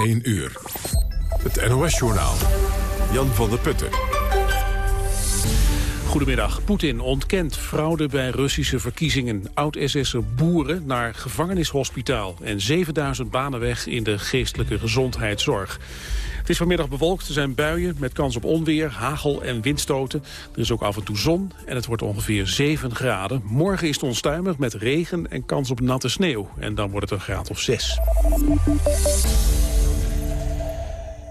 1 uur. Het NOS-journaal. Jan van der Putten. Goedemiddag. Poetin ontkent fraude bij Russische verkiezingen. Oud-SS'er boeren naar gevangenishospitaal. En 7000 banen weg in de geestelijke gezondheidszorg. Het is vanmiddag bewolkt. Er zijn buien met kans op onweer, hagel en windstoten. Er is ook af en toe zon en het wordt ongeveer 7 graden. Morgen is het onstuimig met regen en kans op natte sneeuw. En dan wordt het een graad of 6.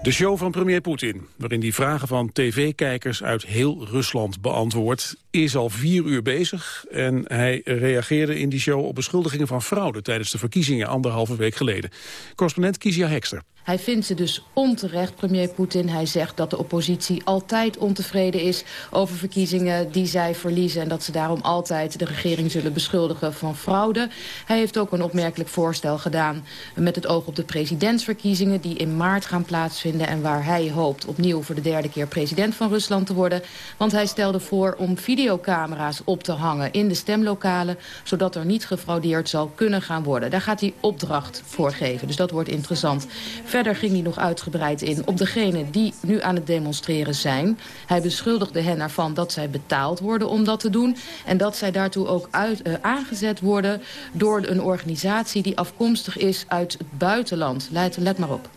De show van premier Poetin, waarin hij vragen van tv-kijkers uit heel Rusland beantwoordt, is al vier uur bezig. En hij reageerde in die show op beschuldigingen van fraude tijdens de verkiezingen anderhalve week geleden. Correspondent Kizia Hekster. Hij vindt ze dus onterecht, premier Poetin. Hij zegt dat de oppositie altijd ontevreden is over verkiezingen die zij verliezen... en dat ze daarom altijd de regering zullen beschuldigen van fraude. Hij heeft ook een opmerkelijk voorstel gedaan met het oog op de presidentsverkiezingen... die in maart gaan plaatsvinden en waar hij hoopt opnieuw voor de derde keer president van Rusland te worden. Want hij stelde voor om videocamera's op te hangen in de stemlokalen... zodat er niet gefraudeerd zal kunnen gaan worden. Daar gaat hij opdracht voor geven, dus dat wordt interessant. Verder ging hij nog uitgebreid in op degenen die nu aan het demonstreren zijn. Hij beschuldigde hen ervan dat zij betaald worden om dat te doen. En dat zij daartoe ook uit, uh, aangezet worden door een organisatie die afkomstig is uit het buitenland. Let, let maar op.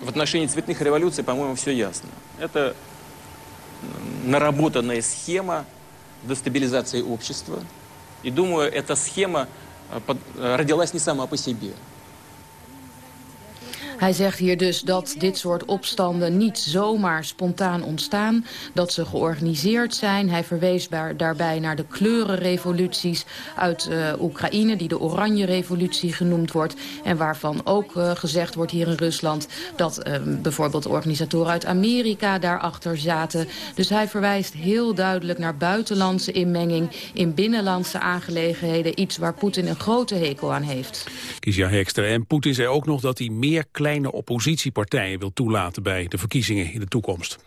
В отношении цветных революций, по-моему, все ясно. Это наработанная схема дестабилизации общества. И думаю, эта схема родилась не сама по себе. Hij zegt hier dus dat dit soort opstanden niet zomaar spontaan ontstaan. Dat ze georganiseerd zijn. Hij verwees daarbij naar de kleurenrevoluties uit uh, Oekraïne... die de Oranje Revolutie genoemd wordt. En waarvan ook uh, gezegd wordt hier in Rusland... dat uh, bijvoorbeeld organisatoren uit Amerika daarachter zaten. Dus hij verwijst heel duidelijk naar buitenlandse inmenging... in binnenlandse aangelegenheden. Iets waar Poetin een grote hekel aan heeft. Kizia Hekster en Poetin zei ook nog dat hij meer oppositiepartijen wil toelaten bij de verkiezingen in de toekomst.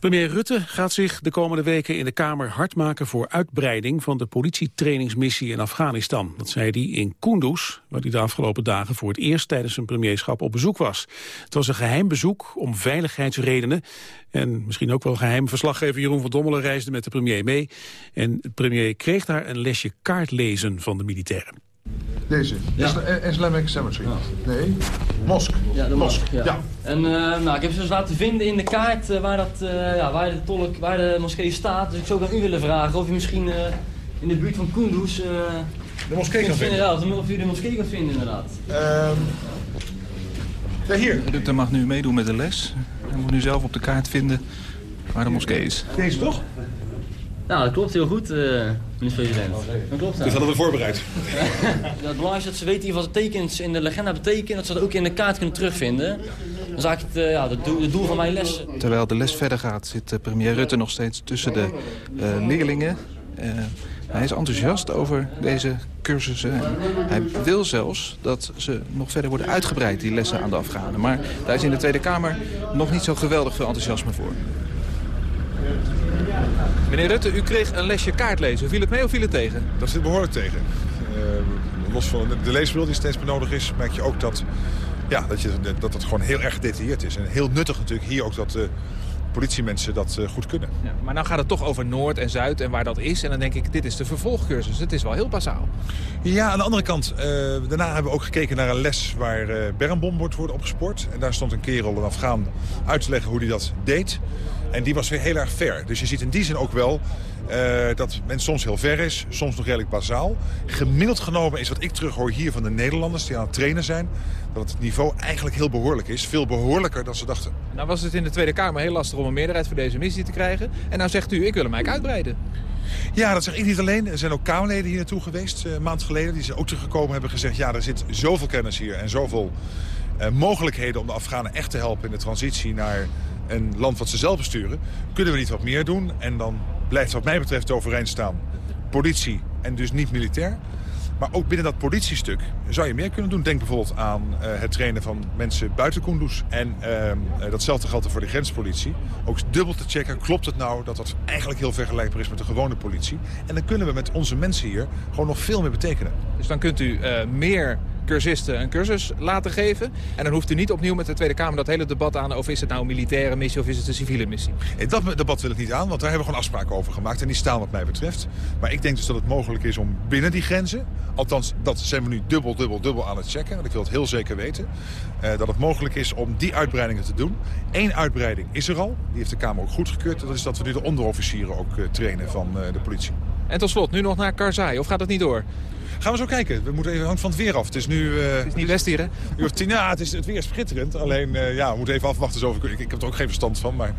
Premier Rutte gaat zich de komende weken in de Kamer hard maken voor uitbreiding van de politietrainingsmissie in Afghanistan. Dat zei hij in Kunduz, waar hij de afgelopen dagen voor het eerst tijdens zijn premierschap op bezoek was. Het was een geheim bezoek om veiligheidsredenen. En misschien ook wel geheim verslaggever Jeroen van Dommelen reisde met de premier mee. En de premier kreeg daar een lesje kaartlezen van de militairen. Deze, ja. Islamic Cemetery. Ja. Nee, Mosk. Ja, de Mosk. Ja. ja. En uh, nou, ik heb ze dus laten vinden in de kaart uh, waar, dat, uh, ja, waar, de tolk, waar de moskee staat. Dus ik zou aan u willen vragen of u misschien in de buurt van Kunduz... de moskee kan vinden? Ja, of u de moskee kan vinden inderdaad. Um, ja, hier. Rutte mag nu meedoen met de les. Hij moet nu zelf op de kaart vinden waar de moskee is. Deze toch? Nou, dat klopt heel goed, uh, minister-president. Dat klopt. Dus hadden we voorbereid. het belangrijkste is dat ze weten wat de tekens in de legenda betekenen. Dat ze dat ook in de kaart kunnen terugvinden. Dan zag ik het, uh, ja, het, doel, het doel van mijn les. Terwijl de les verder gaat, zit uh, premier Rutte nog steeds tussen de leerlingen. hij is enthousiast over deze cursussen. Hij wil zelfs dat ze nog verder worden uitgebreid, die lessen aan de Afghanen. Maar daar is in de Tweede Kamer nog niet zo geweldig veel enthousiasme voor. Meneer Rutte, u kreeg een lesje kaartlezen. Viel het mee of viel het tegen? Dat zit behoorlijk tegen. Uh, los van de leesbril die steeds benodigd is, merk je ook dat, ja, dat, je, dat het gewoon heel erg gedetailleerd is. En heel nuttig natuurlijk hier ook dat de politiemensen dat uh, goed kunnen. Ja, maar nou gaat het toch over Noord en Zuid en waar dat is. En dan denk ik, dit is de vervolgcursus. Het is wel heel basaal. Ja, aan de andere kant, uh, daarna hebben we ook gekeken naar een les waar uh, bermbom wordt worden opgespoord. En daar stond een kerel, een Afghaan, uit te leggen hoe hij dat deed. En die was weer heel erg ver. Dus je ziet in die zin ook wel uh, dat men soms heel ver is, soms nog redelijk bazaal. Gemiddeld genomen is wat ik terughoor hier van de Nederlanders die aan het trainen zijn... dat het niveau eigenlijk heel behoorlijk is. Veel behoorlijker dan ze dachten. Nou was het in de Tweede Kamer heel lastig om een meerderheid voor deze missie te krijgen. En nou zegt u, ik wil hem eigenlijk uitbreiden. Ja, dat zeg ik niet alleen. Er zijn ook Kamerleden hier naartoe geweest, uh, een maand geleden. Die zijn ook teruggekomen hebben gezegd... ja, er zit zoveel kennis hier en zoveel uh, mogelijkheden om de Afghanen echt te helpen... in de transitie naar een land wat ze zelf besturen, kunnen we niet wat meer doen. En dan blijft wat mij betreft overeen staan politie en dus niet militair. Maar ook binnen dat politiestuk zou je meer kunnen doen. Denk bijvoorbeeld aan uh, het trainen van mensen buiten Kunduz. En uh, datzelfde geldt er voor de grenspolitie. Ook dubbel te checken, klopt het nou dat dat eigenlijk heel vergelijkbaar is met de gewone politie. En dan kunnen we met onze mensen hier gewoon nog veel meer betekenen. Dus dan kunt u uh, meer cursisten een cursus laten geven. En dan hoeft u niet opnieuw met de Tweede Kamer dat hele debat aan... of is het nou een militaire missie of is het een civiele missie. Dat debat wil ik niet aan, want daar hebben we gewoon afspraken over gemaakt. En die staan wat mij betreft. Maar ik denk dus dat het mogelijk is om binnen die grenzen... althans, dat zijn we nu dubbel, dubbel, dubbel aan het checken. Want ik wil het heel zeker weten. Uh, dat het mogelijk is om die uitbreidingen te doen. Eén uitbreiding is er al. Die heeft de Kamer ook goedgekeurd. Dat is dat we nu de onderofficieren ook uh, trainen van uh, de politie. En tot slot, nu nog naar Karzai. Of gaat het niet door? Gaan we zo kijken. We moeten even van het weer af. Het is nu... Uh, het is niet best hier, hè? Uur tien, ja, het, is, het weer is schitterend. Alleen, uh, ja, we moeten even afwachten. Zo, ik, ik heb er ook geen verstand van. Maar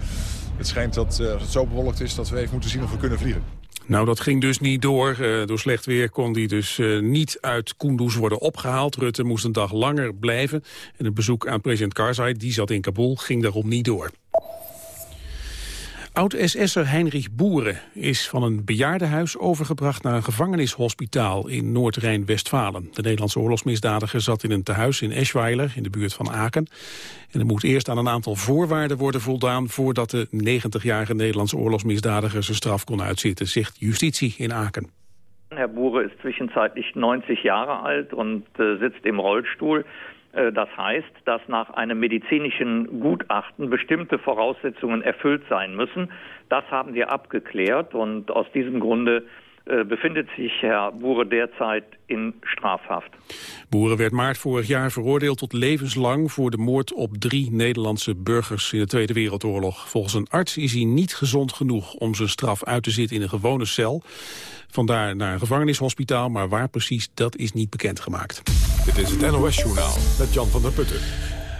het schijnt dat uh, als het zo bewolkt is... dat we even moeten zien of we kunnen vliegen. Nou, dat ging dus niet door. Uh, door slecht weer kon die dus uh, niet uit Kunduz worden opgehaald. Rutte moest een dag langer blijven. En een bezoek aan president Karzai, die zat in Kabul, ging daarom niet door. Oud-SS'er Heinrich Boeren is van een bejaardenhuis overgebracht naar een gevangenishospitaal in Noord-Rijn-Westfalen. De Nederlandse oorlogsmisdadiger zat in een tehuis in Eschweiler in de buurt van Aken. En er moet eerst aan een aantal voorwaarden worden voldaan voordat de 90-jarige Nederlandse oorlogsmisdadiger zijn straf kon uitzitten, zegt justitie in Aken. Herr Bure ist zwischenzeitlich 90 Jahre alt und äh, sitzt im Rollstuhl. Das heißt, dass nach einem medizinischen Gutachten bestimmte Voraussetzungen erfüllt sein müssen. Das haben wir abgeklärt und aus diesem Grunde befindet sich Herr Boere derzeit in strafhaft. Boeren werd maart vorig jaar veroordeeld tot levenslang voor de moord op drie Nederlandse burgers in de Tweede Wereldoorlog. Volgens een arts is hij niet gezond genoeg om zijn straf uit te zitten in een gewone cel. Vandaar naar een gevangenishospitaal, maar waar precies, dat is niet bekendgemaakt. Dit is het NOS-journaal met Jan van der Putten.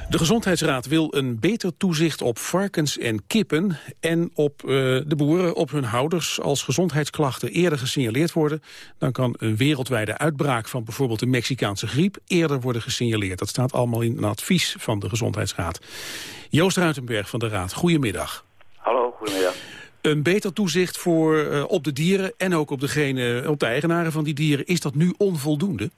De Gezondheidsraad wil een beter toezicht op varkens en kippen... en op uh, de boeren, op hun houders. Als gezondheidsklachten eerder gesignaleerd worden... dan kan een wereldwijde uitbraak van bijvoorbeeld de Mexicaanse griep... eerder worden gesignaleerd. Dat staat allemaal in een advies van de Gezondheidsraad. Joost Ruitenberg van de Raad, goedemiddag. Hallo, goedemiddag. Een beter toezicht voor, uh, op de dieren en ook op, degene, op de eigenaren van die dieren... is dat nu onvoldoende?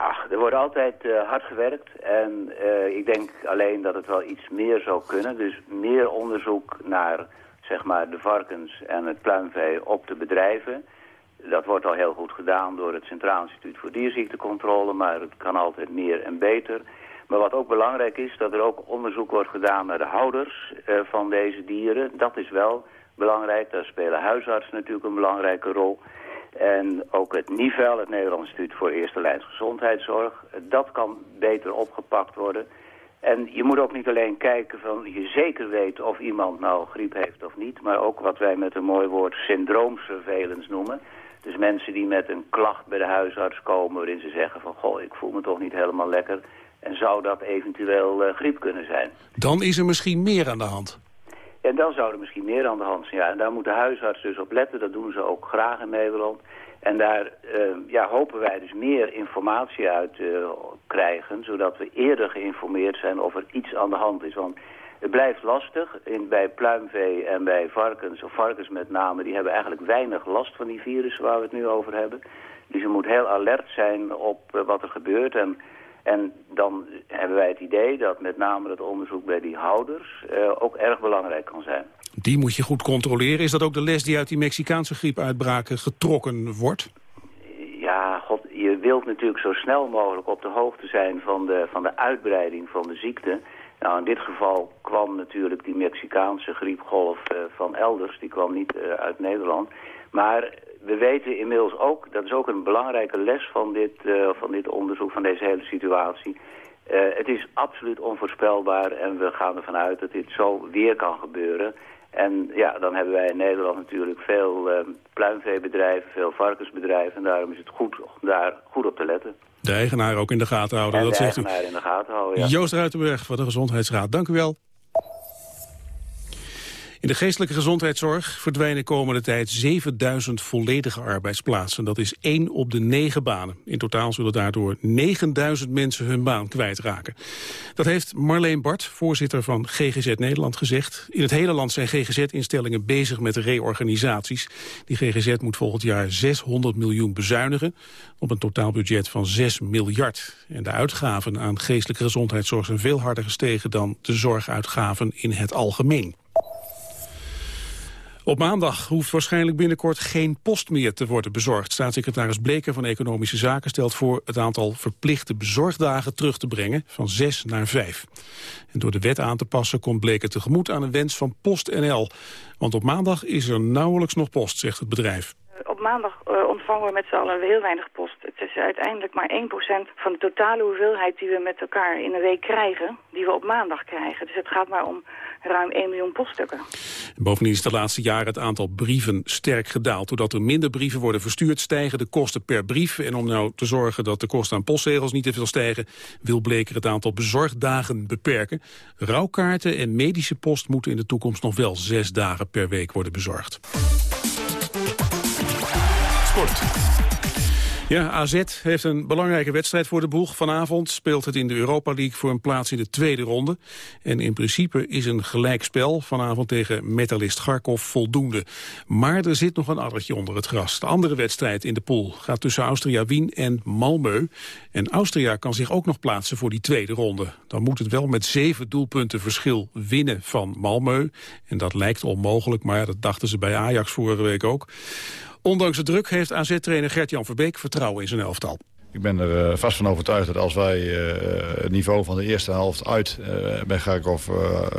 Ach, er wordt altijd uh, hard gewerkt en uh, ik denk alleen dat het wel iets meer zou kunnen. Dus meer onderzoek naar zeg maar, de varkens en het pluimvee op de bedrijven. Dat wordt al heel goed gedaan door het Centraal Instituut voor Dierziektecontrole, maar het kan altijd meer en beter. Maar wat ook belangrijk is, dat er ook onderzoek wordt gedaan naar de houders uh, van deze dieren. Dat is wel belangrijk, daar spelen huisartsen natuurlijk een belangrijke rol. En ook het NIVEL, het Nederlands Instituut voor Eerste Lijns Gezondheidszorg, dat kan beter opgepakt worden. En je moet ook niet alleen kijken van je zeker weet of iemand nou griep heeft of niet, maar ook wat wij met een mooi woord syndroomsurveillance noemen. Dus mensen die met een klacht bij de huisarts komen waarin ze zeggen van goh, ik voel me toch niet helemaal lekker. En zou dat eventueel uh, griep kunnen zijn? Dan is er misschien meer aan de hand. En dan zou er misschien meer aan de hand zijn. Ja, en daar moet de huisarts dus op letten. Dat doen ze ook graag in Nederland. En daar uh, ja, hopen wij dus meer informatie uit uh, krijgen... zodat we eerder geïnformeerd zijn of er iets aan de hand is. Want het blijft lastig. In, bij pluimvee en bij varkens, of varkens met name... die hebben eigenlijk weinig last van die virussen waar we het nu over hebben. Dus je moet heel alert zijn op uh, wat er gebeurt... En, en dan hebben wij het idee dat met name het onderzoek bij die houders uh, ook erg belangrijk kan zijn. Die moet je goed controleren. Is dat ook de les die uit die Mexicaanse griepuitbraken getrokken wordt? Ja, god, je wilt natuurlijk zo snel mogelijk op de hoogte zijn van de, van de uitbreiding van de ziekte. Nou, in dit geval kwam natuurlijk die Mexicaanse griepgolf uh, van elders. Die kwam niet uh, uit Nederland. Maar we weten inmiddels ook, dat is ook een belangrijke les van dit, uh, van dit onderzoek, van deze hele situatie. Uh, het is absoluut onvoorspelbaar en we gaan ervan uit dat dit zo weer kan gebeuren. En ja, dan hebben wij in Nederland natuurlijk veel uh, pluimveebedrijven, veel varkensbedrijven. En daarom is het goed om daar goed op te letten. De eigenaar ook in de gaten houden, en dat de zegt u. eigenaar in de gaten houden, ja. Joost Ruitenberg van de Gezondheidsraad, dank u wel. In de geestelijke gezondheidszorg verdwijnen komende tijd 7000 volledige arbeidsplaatsen. Dat is één op de negen banen. In totaal zullen daardoor 9000 mensen hun baan kwijtraken. Dat heeft Marleen Bart, voorzitter van GGZ Nederland, gezegd. In het hele land zijn GGZ-instellingen bezig met reorganisaties. Die GGZ moet volgend jaar 600 miljoen bezuinigen op een totaalbudget van 6 miljard. En de uitgaven aan geestelijke gezondheidszorg zijn veel harder gestegen dan de zorguitgaven in het algemeen. Op maandag hoeft waarschijnlijk binnenkort geen post meer te worden bezorgd. Staatssecretaris Bleker van Economische Zaken stelt voor het aantal verplichte bezorgdagen terug te brengen van zes naar vijf. En door de wet aan te passen komt Bleker tegemoet aan een wens van PostNL. Want op maandag is er nauwelijks nog post, zegt het bedrijf. Op maandag uh, ontvangen we met z'n allen heel weinig post. Het is uiteindelijk maar 1% van de totale hoeveelheid die we met elkaar in een week krijgen, die we op maandag krijgen. Dus het gaat maar om ruim 1 miljoen poststukken. Bovendien is de laatste jaren het aantal brieven sterk gedaald. Doordat er minder brieven worden verstuurd, stijgen de kosten per brief. En om nou te zorgen dat de kosten aan postzegels niet te veel stijgen... wil Bleker het aantal bezorgdagen beperken. Rouwkaarten en medische post moeten in de toekomst nog wel zes dagen per week worden bezorgd. Ja, AZ heeft een belangrijke wedstrijd voor de boeg. Vanavond speelt het in de Europa League voor een plaats in de tweede ronde. En in principe is een gelijkspel vanavond tegen metalist Garkov voldoende. Maar er zit nog een addertje onder het gras. De andere wedstrijd in de pool gaat tussen Austria Wien en Malmö. En Austria kan zich ook nog plaatsen voor die tweede ronde. Dan moet het wel met zeven doelpunten verschil winnen van Malmö. En dat lijkt onmogelijk, maar dat dachten ze bij Ajax vorige week ook. Ondanks de druk heeft AZ-trainer Gert-Jan Verbeek vertrouwen in zijn elftal. Ik ben er uh, vast van overtuigd dat als wij uh, het niveau van de eerste helft uit uh, bij Garkov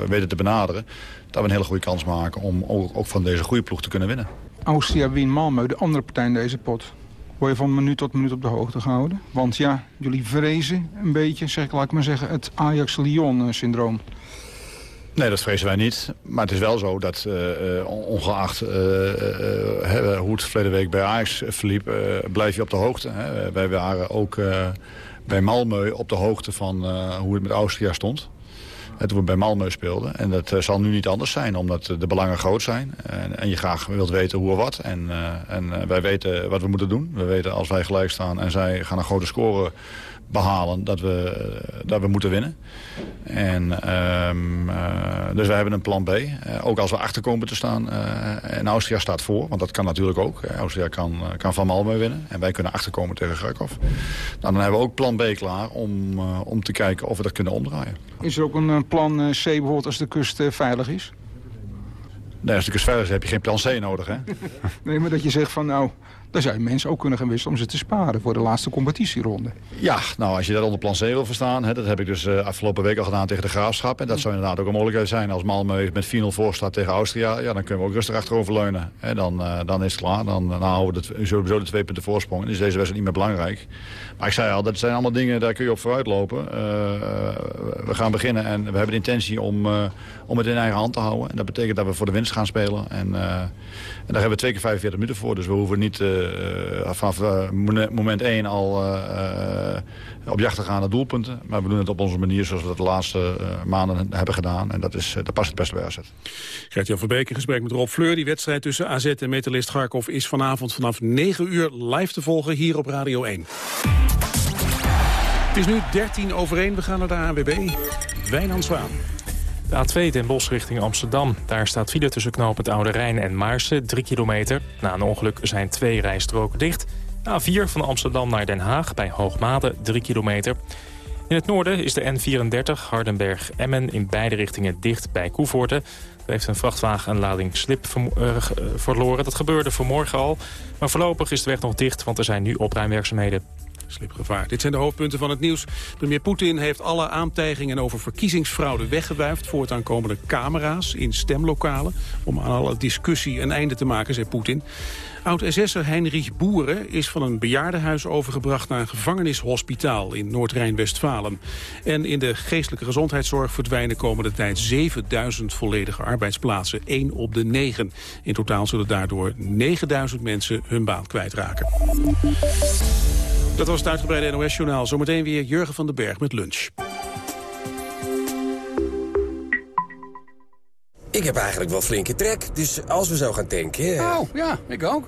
weten te benaderen... dat we een hele goede kans maken om ook, ook van deze goede ploeg te kunnen winnen. Austria Wien Malmö, de andere partij in deze pot. Word je van minuut tot minuut op de hoogte gehouden? Want ja, jullie vrezen een beetje, zeg ik, laat ik maar zeggen, het Ajax-Lyon-syndroom. Nee, dat vrezen wij niet. Maar het is wel zo dat uh, ongeacht uh, hoe het verleden week bij Ajax verliep... blijf je op de hoogte. Hè. Wij waren ook bij Malmö op de hoogte van hoe het met Austria stond. toen we bij Malmö speelden. En dat zal nu niet anders zijn, omdat de belangen groot zijn. En, en je graag wilt weten hoe of wat. En, en wij weten wat we moeten doen. We weten als wij gelijk staan en zij gaan een grote score behalen dat we, dat we moeten winnen. En, um, uh, dus we hebben een plan B. Uh, ook als we achter komen te staan. Uh, en Austria staat voor, want dat kan natuurlijk ook. Austria kan, kan van Malmö winnen. En wij kunnen achterkomen tegen Garkov. Nou, dan hebben we ook plan B klaar om, om te kijken of we dat kunnen omdraaien. Is er ook een plan C bijvoorbeeld als de kust veilig is? Nee, als de kust veilig is heb je geen plan C nodig, hè? nee, maar dat je zegt van nou, dan zou je mensen ook kunnen gaan wisselen om ze te sparen voor de laatste competitieronde. Ja, nou als je dat onder plan C wil verstaan, hè, dat heb ik dus uh, afgelopen week al gedaan tegen de Graafschap. En dat zou inderdaad ook een mogelijkheid zijn als Malmö met 4-0 voor staat tegen Austria. Ja, dan kunnen we ook rustig achterover leunen. En dan, uh, dan is het klaar. Dan, dan houden we de, sowieso de twee punten voorsprong. En is deze wedstrijd niet meer belangrijk. Maar ik zei al, dat zijn allemaal dingen, daar kun je op vooruit lopen. Uh, we gaan beginnen en we hebben de intentie om, om het in eigen hand te houden. En dat betekent dat we voor de winst gaan spelen. En, en daar hebben we twee keer 45 minuten voor. Dus we hoeven niet vanaf uh, moment 1 al op jacht te gaan naar doelpunten. Maar we doen het op onze manier zoals we dat de laatste maanden hebben gedaan. En dat, is, dat past het beste bij AZ. Gert-Jan Verbeek in gesprek met Rob Fleur. Die wedstrijd tussen AZ en Metalist Garkov is vanavond vanaf 9 uur live te volgen hier op Radio 1. Het is nu 13 over 1. We gaan naar de ANWB. Wijnand Zwaan. De A2 Den Bosch richting Amsterdam. Daar staat file tussen knoop het Oude Rijn en Maarsen, 3 kilometer. Na een ongeluk zijn twee rijstroken dicht. A4 van Amsterdam naar Den Haag bij Hoogmade, 3 kilometer. In het noorden is de N34 Hardenberg-Emmen in beide richtingen dicht bij Koevoorten. Er heeft een vrachtwagen een lading slip uh, verloren. Dat gebeurde vanmorgen al. Maar voorlopig is de weg nog dicht, want er zijn nu opruimwerkzaamheden. Slipgevaar. Dit zijn de hoofdpunten van het nieuws. Premier Poetin heeft alle aantijgingen over verkiezingsfraude weggewuifd... voor het aankomende camera's in stemlokalen. Om aan alle discussie een einde te maken, zei Poetin. Oud-SS'er Heinrich Boeren is van een bejaardenhuis overgebracht... naar een gevangenishospitaal in Noord-Rijn-Westfalen. En in de geestelijke gezondheidszorg verdwijnen komende tijd 7000 volledige arbeidsplaatsen. 1 op de 9. In totaal zullen daardoor 9000 mensen hun baan kwijtraken. Dat was het uitgebreide NOS-journaal. Zometeen weer Jurgen van den Berg met lunch. Ik heb eigenlijk wel flinke trek, dus als we zo gaan tanken... Oh, ja, ik ook.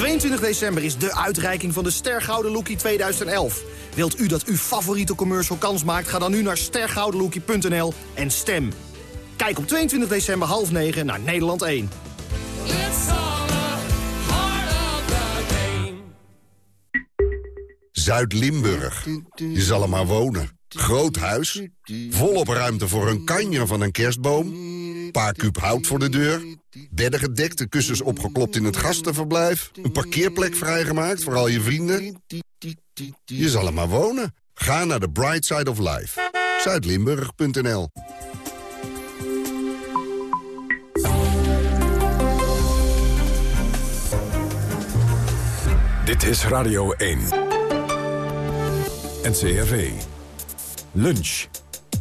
22 december is de uitreiking van de Stergouden Lookie 2011. Wilt u dat uw favoriete commercial kans maakt? Ga dan nu naar stergoudenlookie.nl en stem. Kijk op 22 december half 9 naar Nederland 1. Zuid-Limburg. Je zal er maar wonen. Groot huis, volop ruimte voor een kanjer van een kerstboom... paar kuub hout voor de deur, bedden gedekt, de kussens opgeklopt in het gastenverblijf... een parkeerplek vrijgemaakt voor al je vrienden. Je zal er maar wonen. Ga naar de Bright Side of Life. Zuidlimburg.nl Dit is Radio 1. NCRV. Lunch.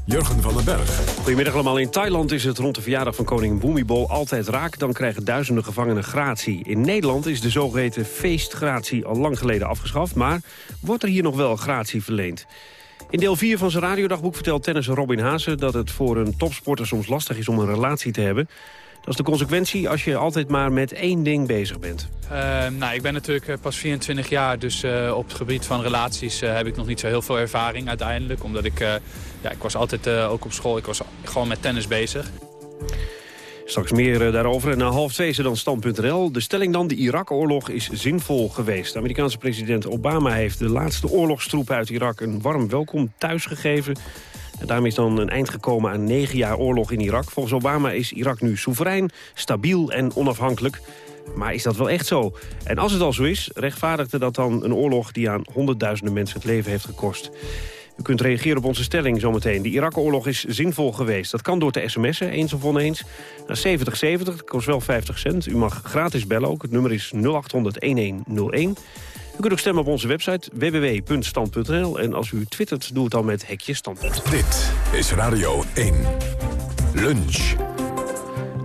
Jurgen van den Berg. Goedemiddag allemaal. In Thailand is het rond de verjaardag van koning Bhumibol altijd raak. Dan krijgen duizenden gevangenen gratie. In Nederland is de zogeheten feestgratie al lang geleden afgeschaft. Maar wordt er hier nog wel gratie verleend? In deel 4 van zijn radiodagboek vertelt tennisser Robin Haase... dat het voor een topsporter soms lastig is om een relatie te hebben. Dat is de consequentie als je altijd maar met één ding bezig bent. Uh, nou, ik ben natuurlijk eh, pas 24 jaar, dus uh, op het gebied van relaties uh, heb ik nog niet zo heel veel ervaring uiteindelijk. Omdat ik, ja, ik was altijd ook op school, ik was gewoon met tennis bezig. Straks meer daarover. En na half twee is dan stand.nl. De stelling dan, de Irak-oorlog is zinvol geweest. De Amerikaanse president Obama heeft de laatste oorlogstroepen uit Irak... een warm welkom thuis gegeven. En daarmee is dan een eind gekomen aan negen jaar oorlog in Irak. Volgens Obama is Irak nu soeverein, stabiel en onafhankelijk. Maar is dat wel echt zo? En als het al zo is, rechtvaardigde dat dan een oorlog... die aan honderdduizenden mensen het leven heeft gekost. U kunt reageren op onze stelling zometeen. De Irak-oorlog is zinvol geweest. Dat kan door te sms'en, eens of oneens, naar 7070. Dat kost wel 50 cent. U mag gratis bellen ook. Het nummer is 0800-1101. U kunt ook stemmen op onze website www.stand.nl. En als u twittert, doe het dan met hekje standpunt. Dit is Radio 1. Lunch.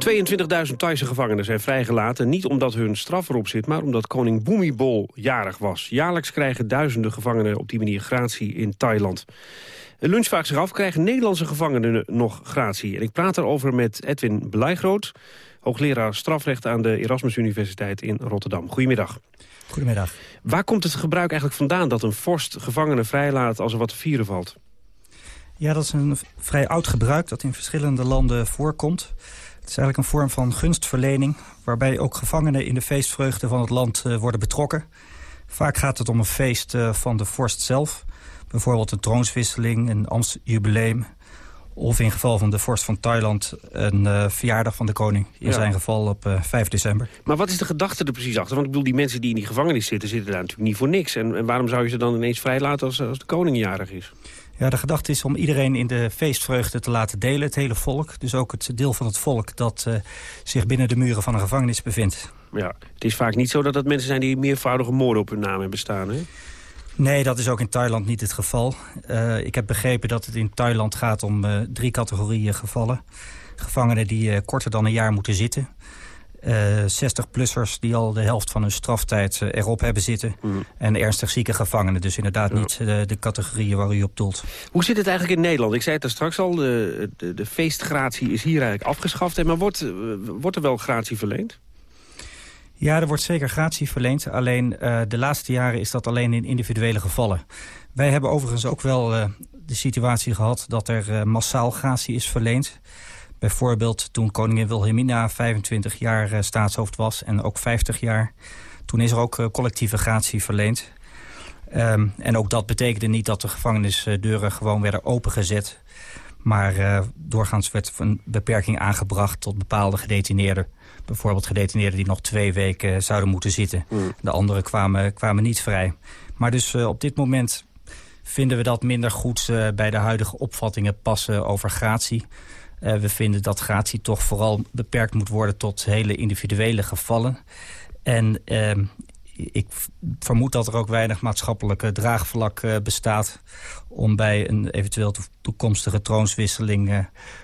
22.000 Thaise gevangenen zijn vrijgelaten. Niet omdat hun straf erop zit, maar omdat koning Bhumibol jarig was. Jaarlijks krijgen duizenden gevangenen op die manier gratie in Thailand. Een lunch vraagt zich af, krijgen Nederlandse gevangenen nog gratie? En ik praat erover met Edwin Blijgroot, hoogleraar strafrecht aan de Erasmus Universiteit in Rotterdam. Goedemiddag. Goedemiddag. Waar komt het gebruik eigenlijk vandaan dat een vorst gevangenen vrijlaat als er wat te vieren valt? Ja, dat is een vrij oud gebruik dat in verschillende landen voorkomt. Het is eigenlijk een vorm van gunstverlening... waarbij ook gevangenen in de feestvreugde van het land uh, worden betrokken. Vaak gaat het om een feest uh, van de vorst zelf. Bijvoorbeeld een troonswisseling, een ambtsjubileum... Of in geval van de vorst van Thailand een uh, verjaardag van de koning. In zijn geval op uh, 5 december. Maar wat is de gedachte er precies achter? Want ik bedoel, die mensen die in die gevangenis zitten... zitten daar natuurlijk niet voor niks. En, en waarom zou je ze dan ineens vrijlaten als, als de koning jarig is? Ja, de gedachte is om iedereen in de feestvreugde te laten delen. Het hele volk. Dus ook het deel van het volk dat uh, zich binnen de muren van een gevangenis bevindt. Ja, het is vaak niet zo dat het mensen zijn die meervoudige moorden op hun naam hebben staan, hè? Nee, dat is ook in Thailand niet het geval. Uh, ik heb begrepen dat het in Thailand gaat om uh, drie categorieën gevallen. Gevangenen die korter dan een jaar moeten zitten. 60-plussers die al de helft van hun straftijd erop hebben zitten. Mm. En ernstig zieke gevangenen. Dus inderdaad ja. niet de, de, categorieën waar u op doelt. Hoe zit het eigenlijk in Nederland? Ik zei het er straks al, de, de, de feestgratie is hier eigenlijk afgeschaft. Maar wordt, wordt er wel gratie verleend? Ja, er wordt zeker gratie verleend. Alleen uh, de laatste jaren is dat alleen in individuele gevallen. Wij hebben overigens ook wel uh, de situatie gehad dat er uh, massaal gratie is verleend. Bijvoorbeeld toen koningin Wilhelmina 25 jaar staatshoofd was en ook 50 jaar. Toen is er ook collectieve gratie verleend. Um, en ook dat betekende niet dat de gevangenisdeuren gewoon werden opengezet. Maar uh, doorgaans werd een beperking aangebracht tot bepaalde gedetineerden. Bijvoorbeeld gedetineerden die nog twee weken zouden moeten zitten. Mm. De anderen kwamen, kwamen niet vrij. Maar dus uh, op dit moment vinden we dat minder goed uh, bij de huidige opvattingen passen over gratie. Uh, we vinden dat gratie toch vooral beperkt moet worden tot hele individuele gevallen. En ehm, ik vermoed dat er ook weinig maatschappelijke draagvlak uh, bestaat... om bij een eventueel toekomstige troonswisseling... Uh,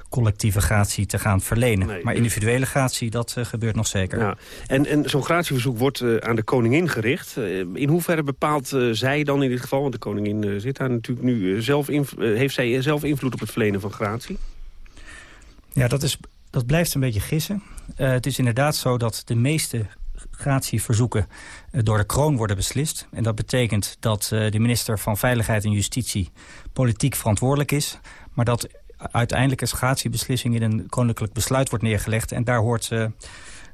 collectieve gratie te gaan verlenen. Nee, maar individuele gratie, dat uh, gebeurt nog zeker. Ja. En, en zo'n gratieverzoek wordt aan de koningin gericht. in hoeverre bepaalt zij dan in dit geval... want de koningin zit daar natuurlijk nu zelf... heeft zij zelf invloed op het verlenen van gratie? Ja, dat, is, dat blijft een beetje gissen. het is inderdaad zo dat de meeste gratieverzoeken eh, door de kroon worden beslist. En dat betekent dat eh, de minister van Veiligheid en Justitie politiek verantwoordelijk is. Maar dat uiteindelijk een gratiebeslissing in een koninklijk besluit wordt neergelegd. En daar hoort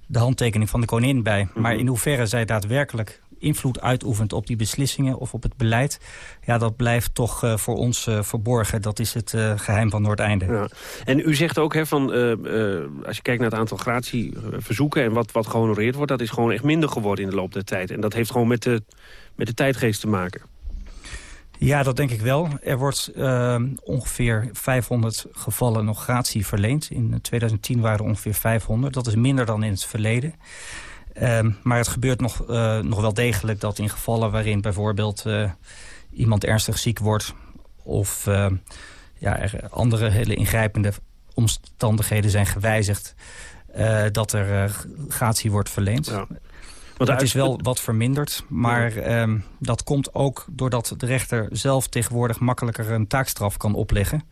de handtekening van de koningin bij. Maar mhm. in hoeverre zij daadwerkelijk invloed uitoefent op die beslissingen of op het beleid... ja, dat blijft toch uh, voor ons uh, verborgen. Dat is het uh, geheim van Noordeinde. Ja. En u zegt ook, hè, van, als je kijkt naar het aantal gratieverzoeken... en wat, wat gehonoreerd wordt, dat is gewoon echt minder geworden in de loop der tijd. En dat heeft gewoon met de, met de tijdgeest te maken. Ja, dat denk ik wel. Er wordt uh, ongeveer 500 gevallen nog gratie verleend. In 2010 waren er ongeveer 500. Dat is minder dan in het verleden. Um, maar het gebeurt nog, uh, nog wel degelijk dat in gevallen waarin bijvoorbeeld uh, iemand ernstig ziek wordt... of uh, ja, er andere hele ingrijpende omstandigheden zijn gewijzigd... dat er gratie wordt verleend. Ja. Want het is wel wat verminderd, maar ja. um, dat komt ook doordat de rechter zelf tegenwoordig makkelijker een taakstraf kan opleggen.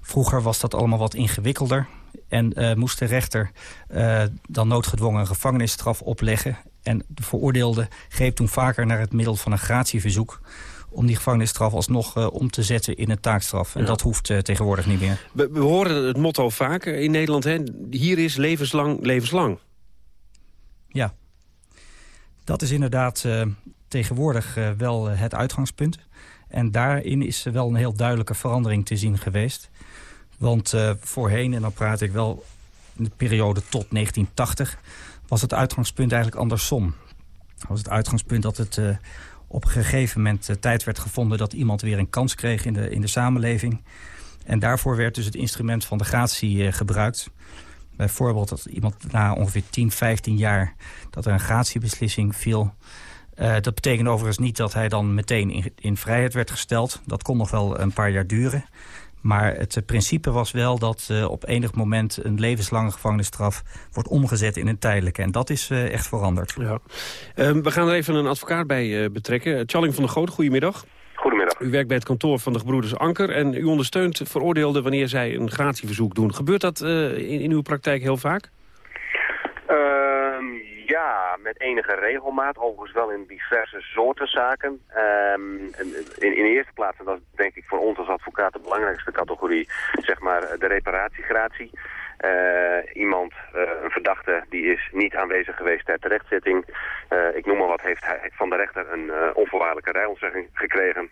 Vroeger was dat allemaal wat ingewikkelder. En uh, moest de rechter uh, dan noodgedwongen een gevangenisstraf opleggen. En de veroordeelde greep toen vaker naar het middel van een gratieverzoek om die gevangenisstraf alsnog uh, om te zetten in een taakstraf. En ja. dat hoeft uh, tegenwoordig niet meer. We, we, horen het motto vaker in Nederland. Hè? Hier is levenslang, levenslang. Ja, dat is inderdaad uh, tegenwoordig wel het uitgangspunt. En daarin is wel een heel duidelijke verandering te zien geweest. Want uh, voorheen, en dan praat ik wel in de periode tot 1980... was het uitgangspunt eigenlijk andersom. Was het uitgangspunt dat het uh, op een gegeven moment uh, tijd werd gevonden... dat iemand weer een kans kreeg in de, in de samenleving. En daarvoor werd dus het instrument van de gratie gebruikt. Bijvoorbeeld dat iemand na ongeveer 10, 15 jaar... dat er een gratiebeslissing viel... Dat betekent overigens niet dat hij dan meteen in, in, vrijheid werd gesteld. Dat kon nog wel een paar jaar duren. Maar het principe was wel dat uh, op enig moment een levenslange gevangenisstraf wordt omgezet in een tijdelijke. En dat is uh, echt veranderd. Ja. Uh, we gaan er even een advocaat bij uh, betrekken. Challing van der Goot, goedemiddag. Goedemiddag. U werkt bij het kantoor van de gebroeders Anker en u ondersteunt veroordeelden wanneer zij een gratieverzoek doen. Gebeurt dat in, in, uw praktijk heel vaak? Met enige regelmaat, overigens wel in diverse soorten zaken. Um, in, in, de eerste plaats, en dat is denk ik voor ons als advocaat de belangrijkste categorie, zeg maar de reparatiegratie. Uh, iemand, uh, een verdachte, die is niet aanwezig geweest tijdens de rechtszitting. Uh, ik noem maar wat, heeft hij van de rechter een onvoorwaardelijke rijontzegging gekregen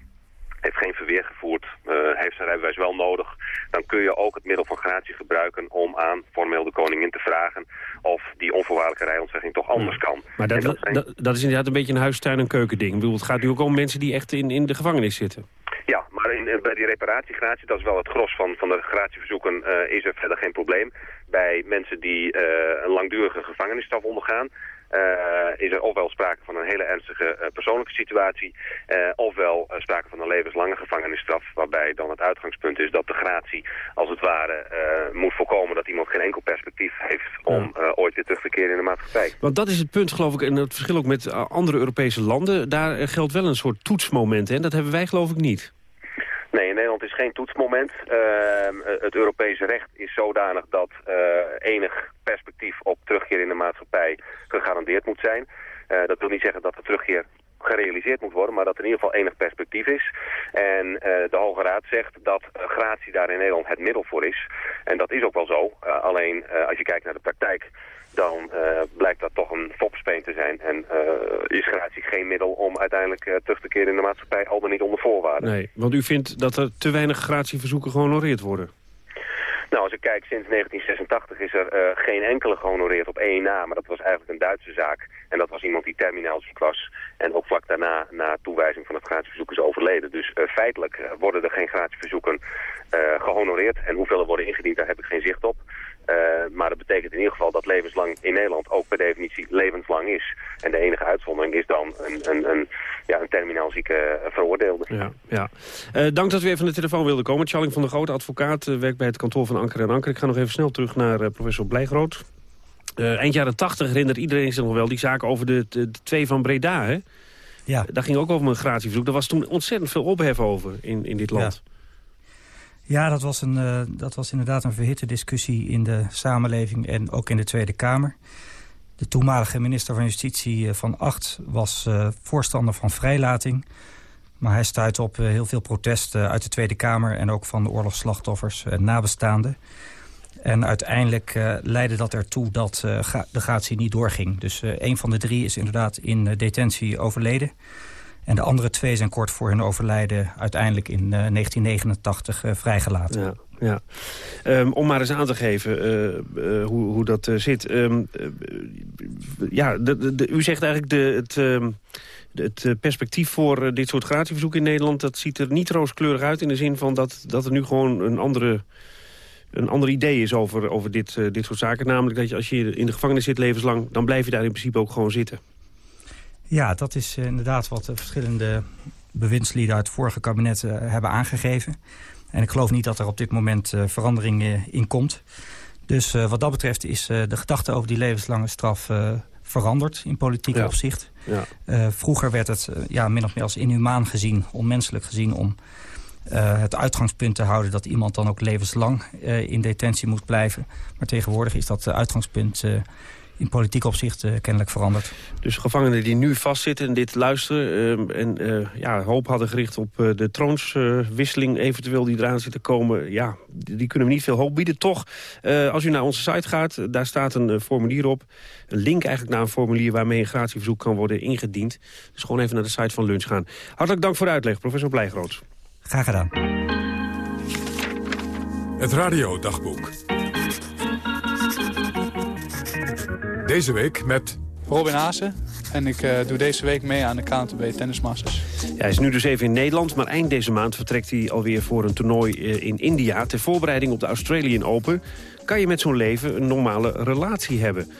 heeft geen verweer gevoerd, uh, heeft zijn rijbewijs wel nodig... dan kun je ook het middel van gratie gebruiken om aan formeel de koningin te vragen... of die onvoorwaardelijke rijontzegging toch anders kan. Maar dat, dat, zijn... dat, dat, is inderdaad een beetje een huistuin- en keukending. Ik bedoel, het gaat nu ook om mensen die echt in, in de gevangenis zitten. Ja, maar in, bij die reparatiegratie, dat is wel het gros van, van de gratieverzoeken, uh, is er verder geen probleem. Bij mensen die uh, een langdurige gevangenisstraf ondergaan, is er ofwel sprake van een hele ernstige uh, persoonlijke situatie... Uh, ofwel sprake van een levenslange gevangenisstraf... waarbij dan het uitgangspunt is dat de gratie als het ware moet voorkomen... dat iemand geen enkel perspectief heeft om ooit weer terug te keren in de maatschappij. Want dat is het punt, geloof ik, en het verschil ook met andere Europese landen. Daar geldt wel een soort toetsmoment, en dat hebben wij geloof ik niet. Nee, in Nederland is geen toetsmoment. Uh, het Europese recht is zodanig dat uh, enig perspectief op terugkeer in de maatschappij gegarandeerd moet zijn. Uh, dat wil niet zeggen dat de terugkeer gerealiseerd moet worden, maar dat er in ieder geval enig perspectief is. En uh, de Hoge Raad zegt dat gratie daar in Nederland het middel voor is. En dat is ook wel zo. Uh, alleen als je kijkt naar de praktijk, dan blijkt dat toch een fopspeen te zijn. En is gratie geen middel om uiteindelijk terug te keren in de maatschappij, al dan niet onder voorwaarden. Nee, want u vindt dat er te weinig gratieverzoeken gehonoreerd worden? Nou, als ik kijk, sinds 1986 is er uh, geen enkele gehonoreerd op één na, maar dat was eigenlijk een Duitse zaak. En dat was iemand die terminaal ziek was en ook vlak daarna, na toewijzing van het gratieverzoek, is overleden. Dus uh, feitelijk uh, worden er geen gratieverzoeken gehonoreerd. En hoeveel er worden ingediend, daar heb ik geen zicht op. Eh, maar dat betekent in ieder geval dat levenslang in Nederland ook per definitie levenslang is. En de enige uitzondering is dan een, een, een, ja, een terminaal zieke veroordeelde. Ja, ja. Uh, dank dat u even van de telefoon wilde komen. Charling van der Groot, advocaat, uh, werkt bij het kantoor van Anker en Anker. Ik ga nog even snel terug naar professor Blijgroot. eind jaren tachtig herinnert iedereen zich nog wel die zaken over de, de, de twee van Breda, hè? Ja. Daar ging ook over een gratieverzoek. Daar was toen ontzettend veel ophef over in, in dit land. Ja. Ja, dat was, een, uh, dat was inderdaad een verhitte discussie in de samenleving en ook in de Tweede Kamer. De toenmalige minister van Justitie van Acht was uh, voorstander van vrijlating. Maar hij stuitte op heel veel protesten uit de Tweede Kamer... en ook van de oorlogsslachtoffers en nabestaanden. En uiteindelijk leidde dat ertoe dat de gratie niet doorging. Dus een van de drie is inderdaad in detentie overleden... En de andere twee zijn kort voor hun overlijden uiteindelijk in uh, 1989 uh, vrijgelaten. Ja, ja. Um, om maar eens aan te geven uh, hoe, hoe dat zit. Um, ja, de, u zegt eigenlijk de, het, um, het perspectief voor dit soort gratieverzoeken in Nederland... dat ziet er niet rooskleurig uit in de zin van dat, dat er nu gewoon een andere een ander idee is over, over dit, dit soort zaken. Namelijk dat je als je in de gevangenis zit levenslang... dan blijf je daar in principe ook gewoon zitten. Ja, dat is uh, inderdaad wat de verschillende bewindslieden uit het vorige kabinet uh, hebben aangegeven. En ik geloof niet dat er op dit moment uh, verandering in komt. Dus wat dat betreft is de gedachte over die levenslange straf veranderd in politiek Ja. opzicht. Ja. vroeger werd het ja, min of meer als inhumaan gezien, onmenselijk gezien... om het uitgangspunt te houden dat iemand dan ook levenslang in detentie moet blijven. Maar tegenwoordig is dat uitgangspunt in politiek opzicht uh, kennelijk veranderd. Dus gevangenen die nu vastzitten en dit luisteren... Uh, en uh, ja, hoop hadden gericht op de troonswisseling eventueel die eraan zit te komen... ja, die kunnen we niet veel hoop bieden. Toch, als u naar onze site gaat, daar staat een formulier op. Een link eigenlijk naar een formulier waarmee een gratieverzoek kan worden ingediend. Dus gewoon even naar de site van Lunch gaan. Hartelijk dank voor de uitleg, professor Blijgroot. Graag gedaan. Het radiodagboek. Deze week met... Robin Haase. En ik uh, doe deze week mee aan de KNTB Tennis Masters. Ja, hij is nu dus even in Nederland, maar eind deze maand vertrekt hij alweer voor een toernooi uh, in India. Ter voorbereiding op de Australian Open kan je met zo'n leven een normale relatie hebben.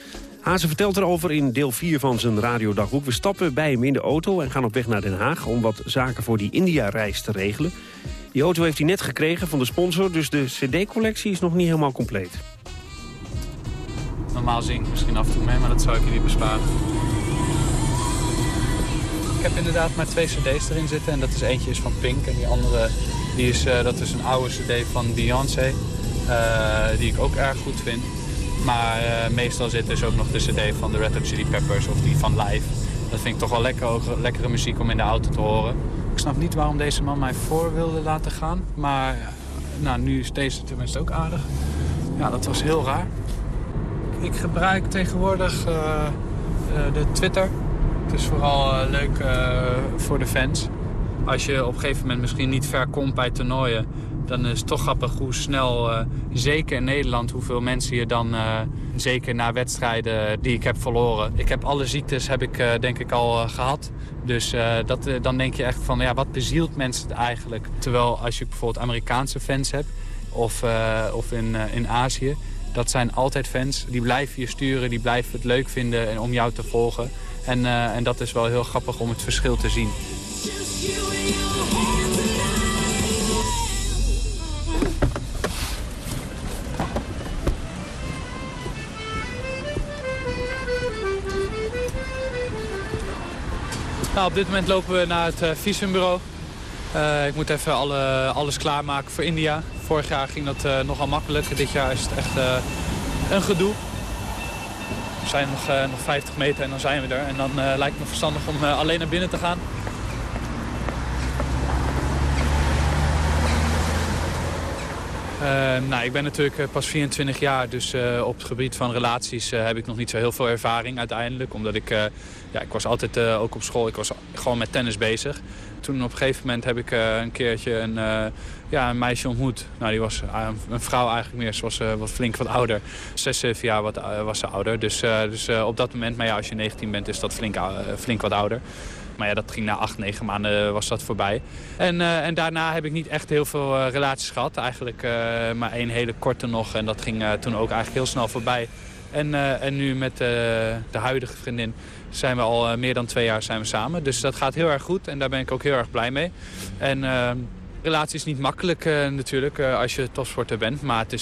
Haase vertelt erover in deel 4 van zijn radiodagboek. We stappen bij hem in de auto en gaan op weg naar Den Haag... om wat zaken voor die India-reis te regelen. Die auto heeft hij net gekregen van de sponsor... dus de cd-collectie is nog niet helemaal compleet. Normaal zing ik misschien af en toe mee, maar dat zou ik je niet besparen. Ik heb inderdaad maar twee cd's erin zitten. En dat is eentje is van Pink en die andere die is, uh, dat is een oude cd van Beyoncé. Uh, die ik ook erg goed vind. Maar uh, meestal zit dus ook nog de cd van de Red Hot Chili Peppers of die van Live. Dat vind ik toch wel lekker, ook lekkere muziek om in de auto te horen. Ik snap niet waarom deze man mij voor wilde laten gaan. Maar nou, nu is deze tenminste ook aardig. Ja, dat was heel raar. Ik gebruik tegenwoordig uh, uh, de Twitter. Het is vooral uh, leuk voor de fans. Als je op een gegeven moment misschien niet ver komt bij toernooien... dan is het toch grappig hoe snel, zeker in Nederland... hoeveel mensen je dan, zeker na wedstrijden die ik heb verloren... Ik heb alle ziektes heb ik denk ik al gehad. Dus dat, dan denk je echt van, ja, wat bezielt mensen eigenlijk? Terwijl als je bijvoorbeeld Amerikaanse fans hebt... of, of in, in Azië dat zijn altijd fans. Die blijven je sturen, die blijven het leuk vinden om jou te volgen. En, uh, en dat is wel heel grappig om het verschil te zien. Nou, op dit moment lopen we naar het uh, visumbureau. Uh, ik moet even alle, alles klaarmaken voor India. Vorig jaar ging dat uh, nogal makkelijk. Dit jaar is het echt uh, een gedoe. We zijn nog, uh, nog 50 meter en dan zijn we er. En dan lijkt het me verstandig om alleen naar binnen te gaan. nou, ik ben natuurlijk pas 24 jaar, dus op het gebied van relaties heb ik nog niet zo heel veel ervaring uiteindelijk. Omdat ik, ja, ik was altijd ook op school, ik was gewoon met tennis bezig toen op een gegeven moment heb ik een keertje een, ja, een meisje ontmoet. Nou, die was uh, een vrouw eigenlijk meer. Ze was wat flink wat ouder. Zes, zeven jaar wat, was ze ouder. Dus, dus op dat moment, maar ja, als je 19 bent, is dat flink, flink wat ouder. Maar ja, dat ging na acht, negen maanden was dat voorbij. En, en daarna heb ik niet echt heel veel relaties gehad. Eigenlijk maar één hele korte nog. En dat ging toen ook eigenlijk heel snel voorbij. En, en nu met de huidige vriendin zijn we al meer dan twee jaar zijn we samen. Dus dat gaat heel erg goed en daar ben ik ook heel erg blij mee. En relatie is niet makkelijk uh, natuurlijk uh, als je topsporter bent. Maar het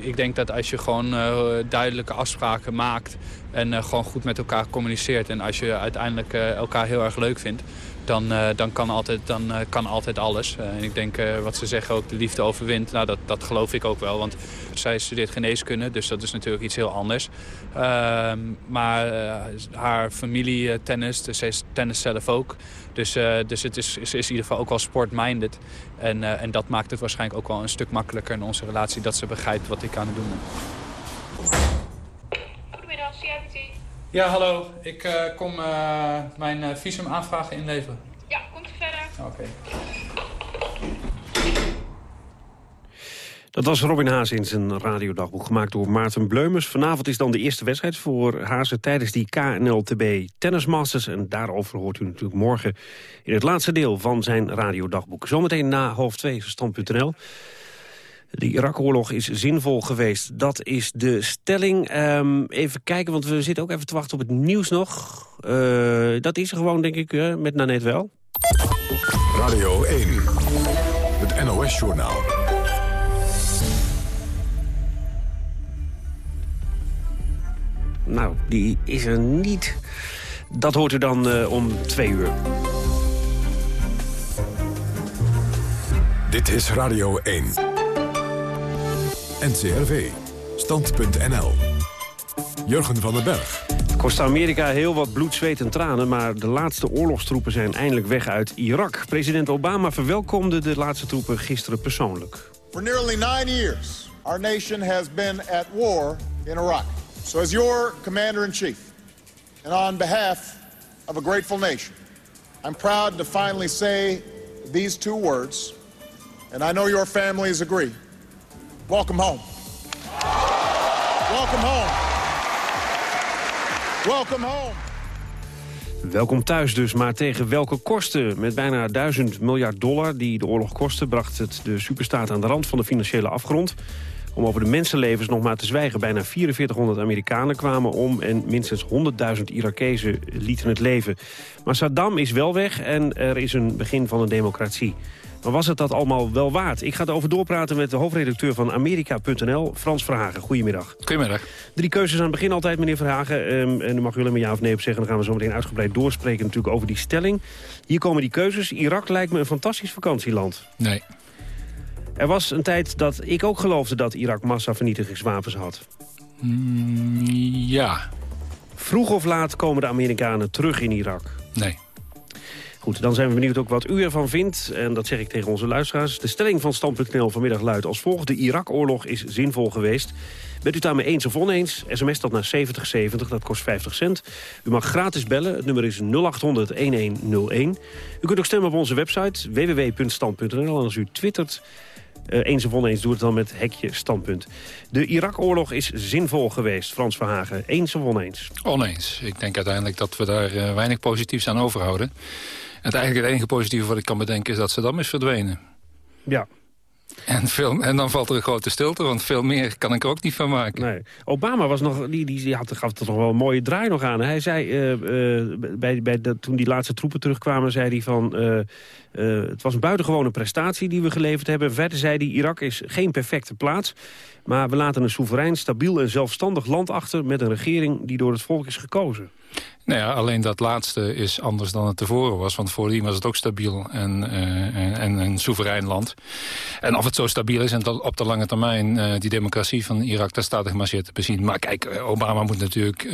ik denk dat als je gewoon uh, duidelijke afspraken maakt... en gewoon goed met elkaar communiceert... en als je uiteindelijk elkaar heel erg leuk vindt... dan, dan, kan, altijd, dan kan altijd alles. en ik denk wat ze zeggen ook de liefde overwint. Nou, dat, dat geloof ik ook wel. Want zij studeert geneeskunde, dus dat is natuurlijk iets heel anders. Ehm, maar haar familie tennis, dus zij tennis zelf ook... Dus, dus het is, is, is, in ieder geval ook wel sport-minded. En, en dat maakt het waarschijnlijk ook wel een stuk makkelijker in onze relatie... dat ze begrijpt wat ik aan het doen ben. Goedemiddag, CIBT. Ja, hallo. Ik uh, kom mijn visum aanvragen inleveren. Ja, komt u verder. Oké. Okay. Dat was Robin Haas in zijn radiodagboek, gemaakt door Maarten Bleumers. Vanavond is dan de eerste wedstrijd voor Hazen tijdens die KNLTB Tennismasters. En daarover hoort u natuurlijk morgen in het laatste deel van zijn radiodagboek. Zometeen na half twee, stand.nl. De Irak-oorlog is zinvol geweest. Dat is de stelling. Um, even kijken, want we zitten ook even te wachten op het nieuws nog. Uh, dat is er gewoon, denk ik, uh, met Nanet wel. Radio 1, het NOS-journaal. Nou, die is er niet. Dat hoort u dan uh, om twee uur. Dit is Radio 1. NCRV. Stand.nl. Jurgen van den Berg. Het kost Amerika heel wat bloed, zweet en tranen... maar de laatste oorlogstroepen zijn eindelijk weg uit Irak. President Obama verwelkomde de laatste troepen gisteren persoonlijk. For nearly nine years, our nation has been at war in Iraq. So as your commander-in-chief, and on behalf of a grateful nation, I'm proud to finally say these two words, and I know your families agree. Welcome home. Welcome home. Welcome home. Welkom thuis dus, maar tegen welke kosten? Met bijna 1000 miljard dollar die de oorlog kostte... bracht het de superstaat aan de rand van de financiële afgrond. Om over de mensenlevens nog maar te zwijgen. Bijna 4400 Amerikanen kwamen om en minstens 100.000 Irakezen lieten het leven. Maar Saddam is wel weg en er is een begin van een democratie. Maar was het dat allemaal wel waard? Ik ga erover doorpraten met de hoofdredacteur van Amerika.nl, Frans Verhagen. Goedemiddag. Goedemiddag. Drie keuzes aan het begin altijd, meneer Verhagen. Um, en dan mag u alleen maar ja of nee op zeggen. Dan gaan we zo meteen uitgebreid doorspreken natuurlijk over die stelling. Hier komen die keuzes. Irak lijkt me een fantastisch vakantieland. Nee. Er was een tijd dat ik ook geloofde dat Irak massavernietigingswapens had. Mm, ja. Vroeg of laat komen de Amerikanen terug in Irak? Nee. Goed, dan zijn we benieuwd ook wat u ervan vindt. En dat zeg ik tegen onze luisteraars. De stelling van Stand.nl vanmiddag luidt als volgt. De Irak-oorlog is zinvol geweest. Bent u daarmee eens of oneens? SMS dat naar 7070, dat kost 50 cent. U mag gratis bellen, het nummer is 0800-1101. U kunt ook stemmen op onze website www.stand.nl. En als u twittert uh, eens of oneens, doe het dan met hekje standpunt. De Irak-oorlog is zinvol geweest, Frans Verhagen. Eens of oneens? Oneens. Ik denk uiteindelijk dat we daar uh, weinig positiefs aan overhouden. Het eigenlijk het enige positieve wat ik kan bedenken is dat Saddam is verdwenen. Ja, en, veel, en dan valt er een grote stilte, want veel meer kan ik er ook niet van maken. Nee. Obama was nog, die, die, die had, gaf er nog wel een mooie draai nog aan. Hij zei, uh, uh, bij, bij de, toen die laatste troepen terugkwamen, zei hij van... Uh, het was een buitengewone prestatie die we geleverd hebben. Verder zei hij, Irak is geen perfecte plaats. Maar we laten een soeverein, stabiel en zelfstandig land achter... met een regering die door het volk is gekozen. Nou ja, alleen dat laatste is anders dan het tevoren was. Want voordien was het ook stabiel en, uh, en een soeverein land. En of het zo stabiel is en op de lange termijn uh, die democratie van Irak... daar staat er maar zeer te bezien. Maar kijk, eh, Obama moet natuurlijk uh,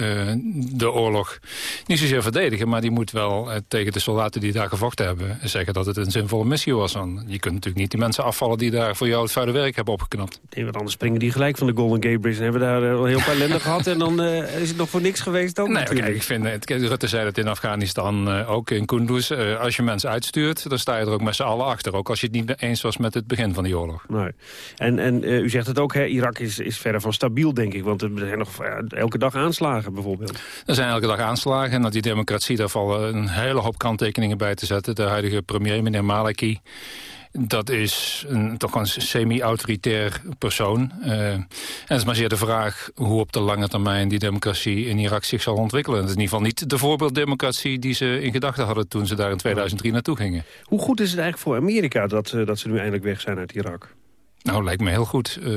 de oorlog niet zozeer verdedigen... maar die moet wel tegen de soldaten die daar gevochten hebben... zeggen dat het een zinvolle missie was. Want je kunt natuurlijk niet die mensen afvallen... die daar voor jou het vuile werk hebben opgeknapt. Nee, want anders springen die gelijk van de Golden Gate Bridge... en hebben daar heel paar ellende gehad... en dan is het nog voor niks geweest ook nee, natuurlijk. ik vind, het- kijk, Rutte zei dat in Afghanistan eh, ook in Kunduz. eh, als je mensen uitstuurt, dan sta je er ook met z'n allen achter. Ook als je het niet eens was met het begin van die oorlog. Nee. En, en eh, u zegt het ook, hè, Irak is, is verder van stabiel, denk ik. Want er zijn nog eh, elke dag aanslagen, bijvoorbeeld. Er zijn elke dag aanslagen en dat die democratie, daar vallen een hele hoop kanttekeningen bij te zetten. De huidige premier, meneer Maliki, dat is een, toch een semi-autoritair persoon. Eh, en het is maar zeer de vraag hoe op de lange termijn die democratie in Irak zich zal ontwikkelen. Het is in ieder geval niet de voorbeelddemocratie die ze in gedachten hadden toen ze daar in 2003 naartoe gingen. Hoe goed is het eigenlijk voor Amerika dat, eh, dat ze nu eindelijk weg zijn uit Irak? Nou, lijkt me heel goed. Eh,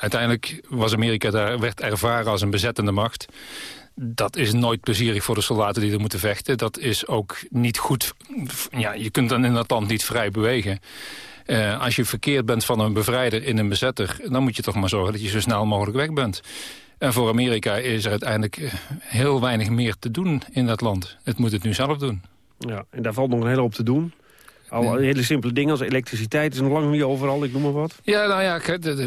uiteindelijk was Amerika daar, werd ervaren als een bezettende macht. Dat is nooit plezierig voor de soldaten die er moeten vechten. Dat is ook niet goed. Ja, je kunt dan in dat land niet vrij bewegen. Eh, als je verkeerd bent van een bevrijder in een bezetter... dan moet je toch maar zorgen dat je zo snel mogelijk weg bent. En voor Amerika is er uiteindelijk eh, heel weinig meer te doen in dat land. Het moet het nu zelf doen. Ja, en daar valt nog een hele hoop te doen. Al hele simpele dingen als elektriciteit is nog lang niet overal, ik noem maar wat. Ja, nou ja,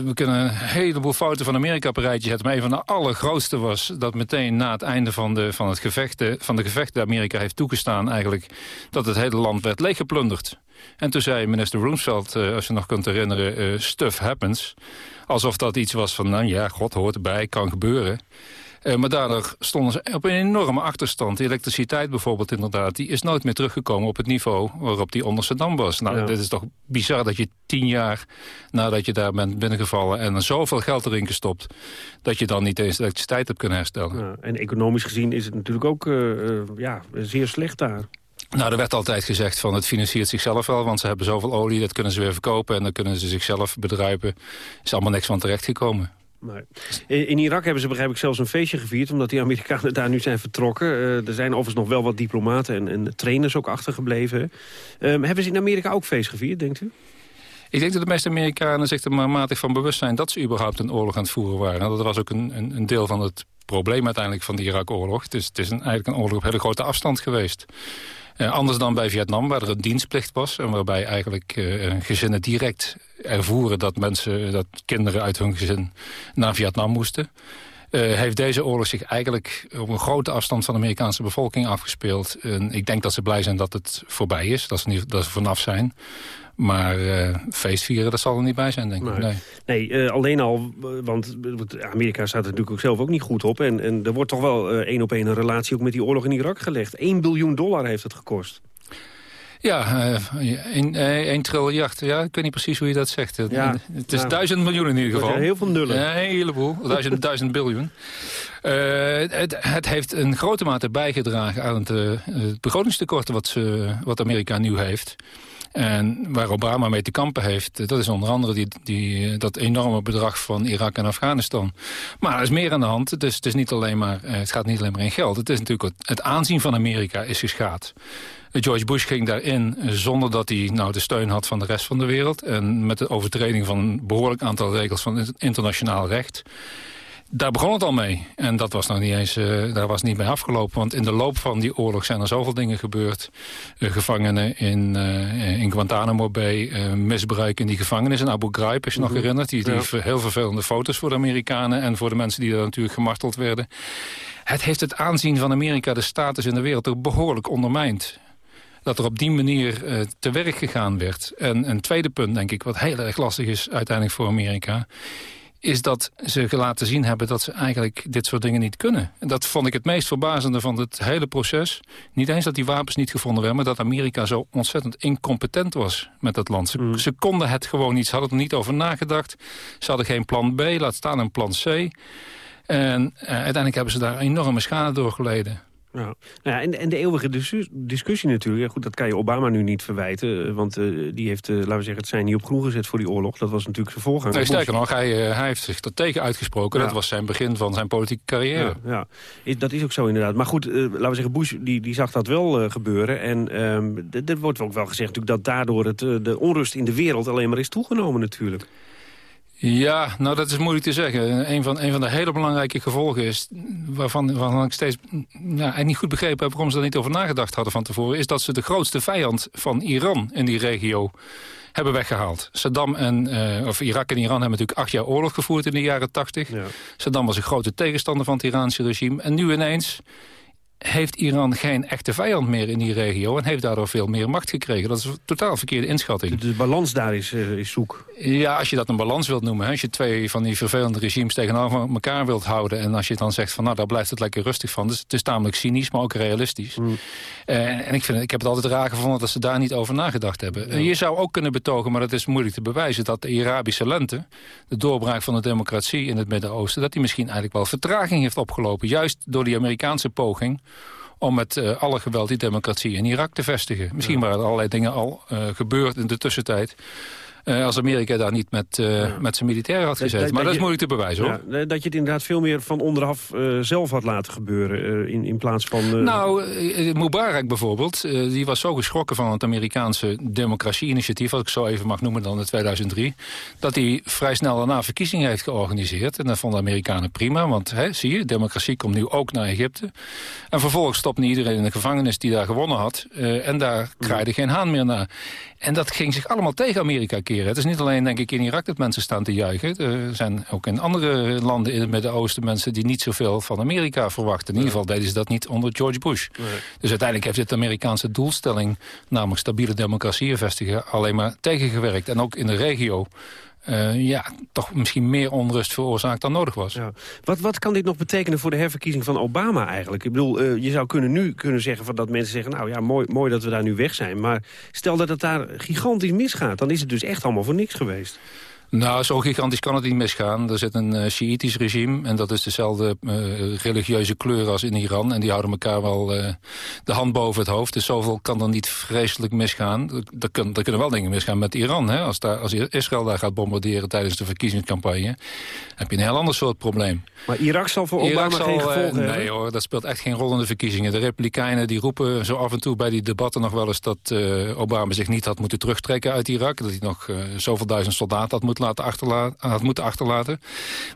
we kunnen een heleboel fouten van Amerika op een rijtje zetten. Maar een van de allergrootste was dat meteen na het einde van de, van het gevechten, van de gevechten... Amerika heeft toegestaan eigenlijk dat het hele land werd leeggeplunderd. En toen zei minister Roosevelt, eh, als je nog kunt herinneren, eh, stuff happens. Alsof dat iets was van, nou ja, god hoort erbij, kan gebeuren. Eh, maar daardoor stonden ze op een enorme achterstand. De elektriciteit bijvoorbeeld inderdaad, die is nooit meer teruggekomen op het niveau waarop die onder Saddam was. Nou, Ja. dit is toch bizar dat je tien jaar nadat je daar bent binnengevallen en er zoveel geld erin gestopt, dat je dan niet eens de elektriciteit hebt kunnen herstellen. Ja, en economisch gezien is het natuurlijk ook eh, eh, ja, zeer slecht daar. Nou, er werd altijd gezegd van het financiert zichzelf wel, want ze hebben zoveel olie, dat kunnen ze weer verkopen en dan kunnen ze zichzelf bedruipen. is allemaal niks van terechtgekomen. Nee. In Irak hebben ze begrijp ik zelfs een feestje gevierd... omdat die Amerikanen daar nu zijn vertrokken. Eh, er zijn overigens nog wel wat diplomaten en, en trainers ook achtergebleven. Ehm, hebben ze in Amerika ook feest gevierd, denkt u? Ik denk dat de meeste Amerikanen zich er maar matig van bewust zijn... dat ze überhaupt een oorlog aan het voeren waren. En dat was ook een, een, een deel van het probleem uiteindelijk van de Irak-oorlog. Het is, het is een, eigenlijk een oorlog op hele grote afstand geweest. Eh, anders dan bij Vietnam, waar er een dienstplicht was... en waarbij eigenlijk eh, gezinnen direct ervoeren dat, mensen, dat kinderen uit hun gezin naar Vietnam moesten... Eh, heeft deze oorlog zich eigenlijk op een grote afstand van de Amerikaanse bevolking afgespeeld. En ik denk dat ze blij zijn dat het voorbij is, dat ze, niet, dat ze vanaf zijn. Maar eh, feestvieren, dat zal er niet bij zijn, denk ik. Nee. Nee, eh, alleen al, eh, want Amerika staat er natuurlijk ook zelf ook niet goed op. En, en er wordt toch wel één op één een relatie ook met die oorlog in Irak gelegd. 1 biljoen dollar heeft het gekost. Ja, eh, een, eh, een triljard. Ja, ik weet niet precies hoe je dat zegt. Het- Ja, het is nou, duizend miljoen in ieder geval. heel veel nullen. Ja, een heleboel. Duizend, duizend biljoen. Het, het heeft een grote mate bijgedragen aan het, het begrotingstekort wat, ze, wat Amerika nu heeft. En waar Obama mee te kampen heeft, eh, dat is onder andere die, die, eh, dat enorme bedrag van Irak en Afghanistan. Maar er is meer aan de hand. Is, het, is niet alleen maar, eh, het gaat niet alleen maar in geld. Het is natuurlijk het, aanzien van Amerika is geschaad. George Bush ging daarin zonder dat hij nou, de steun had van de rest van de wereld. En met de overtreding van een behoorlijk aantal regels van internationaal recht. Daar begon het al mee. En dat was nog niet eens, eh, daar was niet mee afgelopen. Want in de loop van die oorlog zijn er zoveel dingen gebeurd. Eh, gevangenen in, eh, in Guantanamo Bay, misbruik in die gevangenis in Abu Ghraib, als je nog Mhm. herinnert. Die, die Ja. heel vervelende foto's voor de Amerikanen en voor de mensen die daar natuurlijk gemarteld werden. Het heeft het aanzien van Amerika, de status in de wereld, ook behoorlijk ondermijnd dat er op die manier te werk gegaan werd. En een tweede punt, denk ik, wat heel erg lastig is uiteindelijk voor Amerika... is dat ze laten zien hebben dat ze eigenlijk dit soort dingen niet kunnen. En dat vond ik het meest verbazende van het hele proces. Niet eens dat die wapens niet gevonden werden... maar dat Amerika zo ontzettend incompetent was met dat land. Ze, ze konden het gewoon niet, ze hadden er niet over nagedacht. Ze hadden geen plan B, laat staan een plan C... En eh, uiteindelijk hebben ze daar enorme schade door geleden. Ja. Nou ja, en, en de eeuwige discus- discussie natuurlijk. Ja, goed, dat kan je Obama nu niet verwijten. eh, Want eh, die heeft, eh, laten we zeggen, het zijn niet op groen gezet voor die oorlog. Dat was natuurlijk zijn voorganger. Nee, sterker nog, hij, hij heeft zich er tegen uitgesproken. Ja. Dat was zijn begin van zijn politieke carrière. Ja, ja. Dat is ook zo inderdaad. Maar goed, laten we zeggen, Bush die, die zag dat wel gebeuren. En d- er wordt ook wel gezegd natuurlijk, dat daardoor het, de onrust in de wereld alleen maar is toegenomen natuurlijk. Ja, nou dat is moeilijk te zeggen. Een van, een van de hele belangrijke gevolgen is... waarvan, waarvan ik steeds ja, eigenlijk niet goed begrepen heb... waarom ze er niet over nagedacht hadden van tevoren... is dat ze de grootste vijand van Iran in die regio hebben weggehaald. Saddam en, eh, of Irak en Iran hebben natuurlijk acht jaar oorlog gevoerd in de jaren tachtig. Saddam was een grote tegenstander van het Iraanse regime. En nu ineens heeft Iran geen echte vijand meer in die regio... en heeft daardoor veel meer macht gekregen. Dat is een totaal verkeerde inschatting. De balans daar is, uh, is zoek. Ja, als je dat een balans wilt noemen. Hè, als je twee van die vervelende regimes tegenover elkaar wilt houden... en als je dan zegt van nou, daar blijft het lekker rustig van. Dus het is tamelijk cynisch, maar ook realistisch. Mm. Uh, en ik, vind, ik heb het altijd raar gevonden dat ze daar niet over nagedacht hebben. Ja. Je zou ook kunnen betogen, maar dat is moeilijk te bewijzen... dat de Arabische lente, de doorbraak van de democratie in het Midden-Oosten... dat die misschien eigenlijk wel vertraging heeft opgelopen. Juist door die Amerikaanse poging om met uh, alle geweld die democratie in Irak te vestigen. Misschien ja. waren er allerlei dingen al uh, gebeurd in de tussentijd. Uh, als Amerika daar niet met, uh, ja. met zijn militairen had gezeten. Dat, maar dat, dat is moeilijk te bewijzen, hoor. Ja, dat je het inderdaad veel meer van onderaf uh, zelf had laten gebeuren... in, in plaats van... Nou, Mubarak bijvoorbeeld, die was zo geschrokken van het Amerikaanse democratie-initiatief... wat ik zo even mag noemen dan in 2003... dat hij vrij snel daarna verkiezingen heeft georganiseerd. En dat vonden de Amerikanen prima, want hè, zie je, democratie komt nu ook naar Egypte. En vervolgens stopte iedereen in de gevangenis die daar gewonnen had. en daar kraaide geen haan meer naar. En dat ging zich allemaal tegen Amerika keren. Het is niet alleen, denk ik, in Irak dat mensen staan te juichen. Er zijn ook in andere landen in het Midden-Oosten mensen... die niet zoveel van Amerika verwachten. In ieder geval deden ze dat niet onder George Bush. Nee. Dus uiteindelijk heeft dit de Amerikaanse doelstelling... namelijk stabiele democratieën vestigen, alleen maar tegengewerkt. En ook in de regio... Uh, ja, toch misschien meer onrust veroorzaakt dan nodig was. Wat, wat kan dit nog betekenen voor de herverkiezing van Obama eigenlijk? Ik bedoel, uh, je zou kunnen nu kunnen zeggen van dat mensen zeggen... nou ja, mooi, mooi dat we daar nu weg zijn. Maar stel dat het daar gigantisch misgaat... dan is het dus echt allemaal voor niks geweest. Nou, zo gigantisch kan het niet misgaan. Er zit een uh, Shiïtisch regime en dat is dezelfde uh, religieuze kleur als in Iran. En die houden elkaar wel uh, de hand boven het hoofd. Dus zoveel kan er niet vreselijk misgaan. Er, kun, kunnen wel dingen misgaan met Iran. Hè? Als, daar, als Israël daar gaat bombarderen tijdens de verkiezingscampagne... heb je een heel ander soort probleem. Maar Irak zal voor Obama Irak zal, geen gevolgen Nee hebben? hoor, dat speelt echt geen rol in de verkiezingen. De Republikeinen die roepen zo af en toe bij die debatten nog wel eens... dat Obama zich niet had moeten terugtrekken uit Irak. Dat hij nog zoveel duizend soldaten had moeten laten achterlaten, had moeten achterlaten.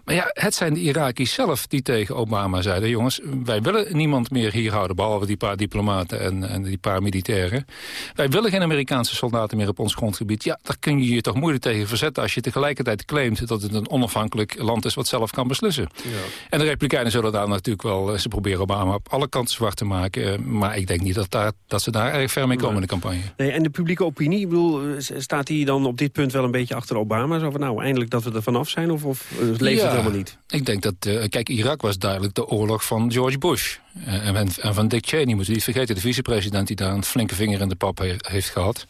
Maar ja, het zijn de Iraki's zelf die tegen Obama zeiden... jongens, wij willen niemand meer hier houden... behalve die paar diplomaten en, en die paar militairen. Wij willen geen Amerikaanse soldaten meer op ons grondgebied. Ja, daar kun je je toch moeilijk tegen verzetten... als je tegelijkertijd claimt dat het een onafhankelijk land is... wat zelf kan beslissen. Ja. En de Republikeinen zullen daar natuurlijk wel... ze proberen Obama op alle kanten zwart te maken. Maar ik denk niet dat, daar, dat ze daar erg ver mee komen in de campagne. Nee, en de publieke opinie, ik bedoel, staat die dan op dit punt wel een beetje achter Obama? Zo van, nou, eindelijk dat we er vanaf zijn? Of, of leeft ja, het helemaal niet? Ik denk dat... Uh, kijk, Irak was duidelijk de oorlog van George Bush. Uh, en, en, van Dick Cheney, moeten we niet vergeten. De vicepresident die daar een flinke vinger in de pap he heeft gehad.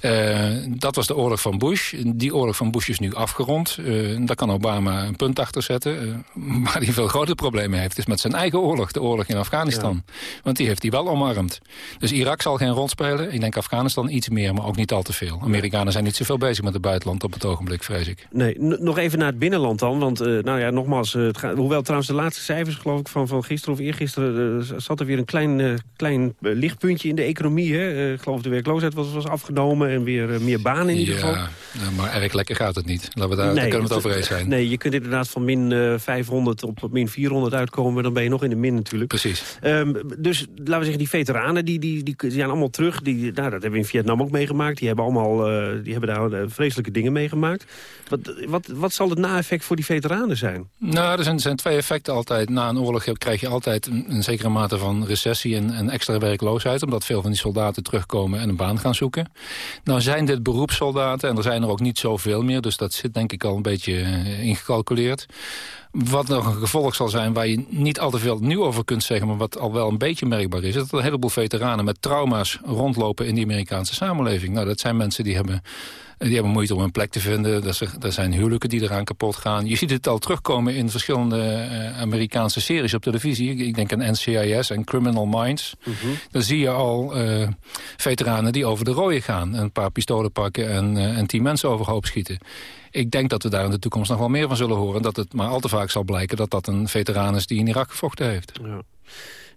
Uh, dat was de oorlog van Bush. Die oorlog van Bush is nu afgerond. daar kan Obama een punt achter zetten. maar die veel grotere problemen heeft is met zijn eigen oorlog. De oorlog in Afghanistan. Ja. Want die heeft hij wel omarmd. Dus Irak zal geen rol spelen. Ik denk Afghanistan iets meer, maar ook niet al te veel. Amerikanen zijn niet zoveel bezig met het buitenland op het ogenblik, vrees ik. Nee, nog even naar het binnenland dan. Want, uh, nou ja, nogmaals, uh, het gaat, hoewel trouwens de laatste cijfers, geloof ik, van, van gisteren of eergisteren... Uh, zat er weer een klein, klein lichtpuntje in de economie. Hè? ik geloof de werkloosheid was, was afgenomen en weer meer banen in ieder geval. Ja, maar erg lekker gaat het niet. Laten we daar, nee, daar kunnen we het over eens zijn. Nee, je kunt inderdaad van min 500 op min 400 uitkomen... dan ben je nog in de min natuurlijk. Precies. Um, dus laten we zeggen, die veteranen, die, die, die, die zijn allemaal terug. Die, nou, dat hebben we in Vietnam ook meegemaakt. Die hebben allemaal die hebben daar vreselijke dingen meegemaakt. Wat, wat, wat zal het na-effect voor die veteranen zijn? Nou, er zijn, zijn twee effecten altijd. Na een oorlog krijg je altijd een, zekere mate van recessie en, extra werkloosheid. Omdat veel van die soldaten terugkomen en een baan gaan zoeken. Nou zijn dit beroepssoldaten en er zijn er ook niet zoveel meer. Dus dat zit denk ik al een beetje uh, ingecalculeerd. Wat nog een gevolg zal zijn waar je niet al te veel nieuw over kunt zeggen... maar wat al wel een beetje merkbaar is... dat er een heleboel veteranen met trauma's rondlopen in die Amerikaanse samenleving. Nou, dat zijn mensen die hebben die hebben moeite om een plek te vinden. Er zijn huwelijken die eraan kapot gaan. Je ziet het al terugkomen in verschillende uh, Amerikaanse series op televisie. Ik denk aan NCIS en Criminal Minds. Mm -hmm. Dan zie je al uh, veteranen die over de rooien gaan. Een paar pistolen pakken en, uh, en tien mensen overhoop schieten. Ik denk dat we daar in de toekomst nog wel meer van zullen horen. Dat het maar al te vaak zal blijken dat dat een veteraan is die in Irak gevochten heeft. Ja.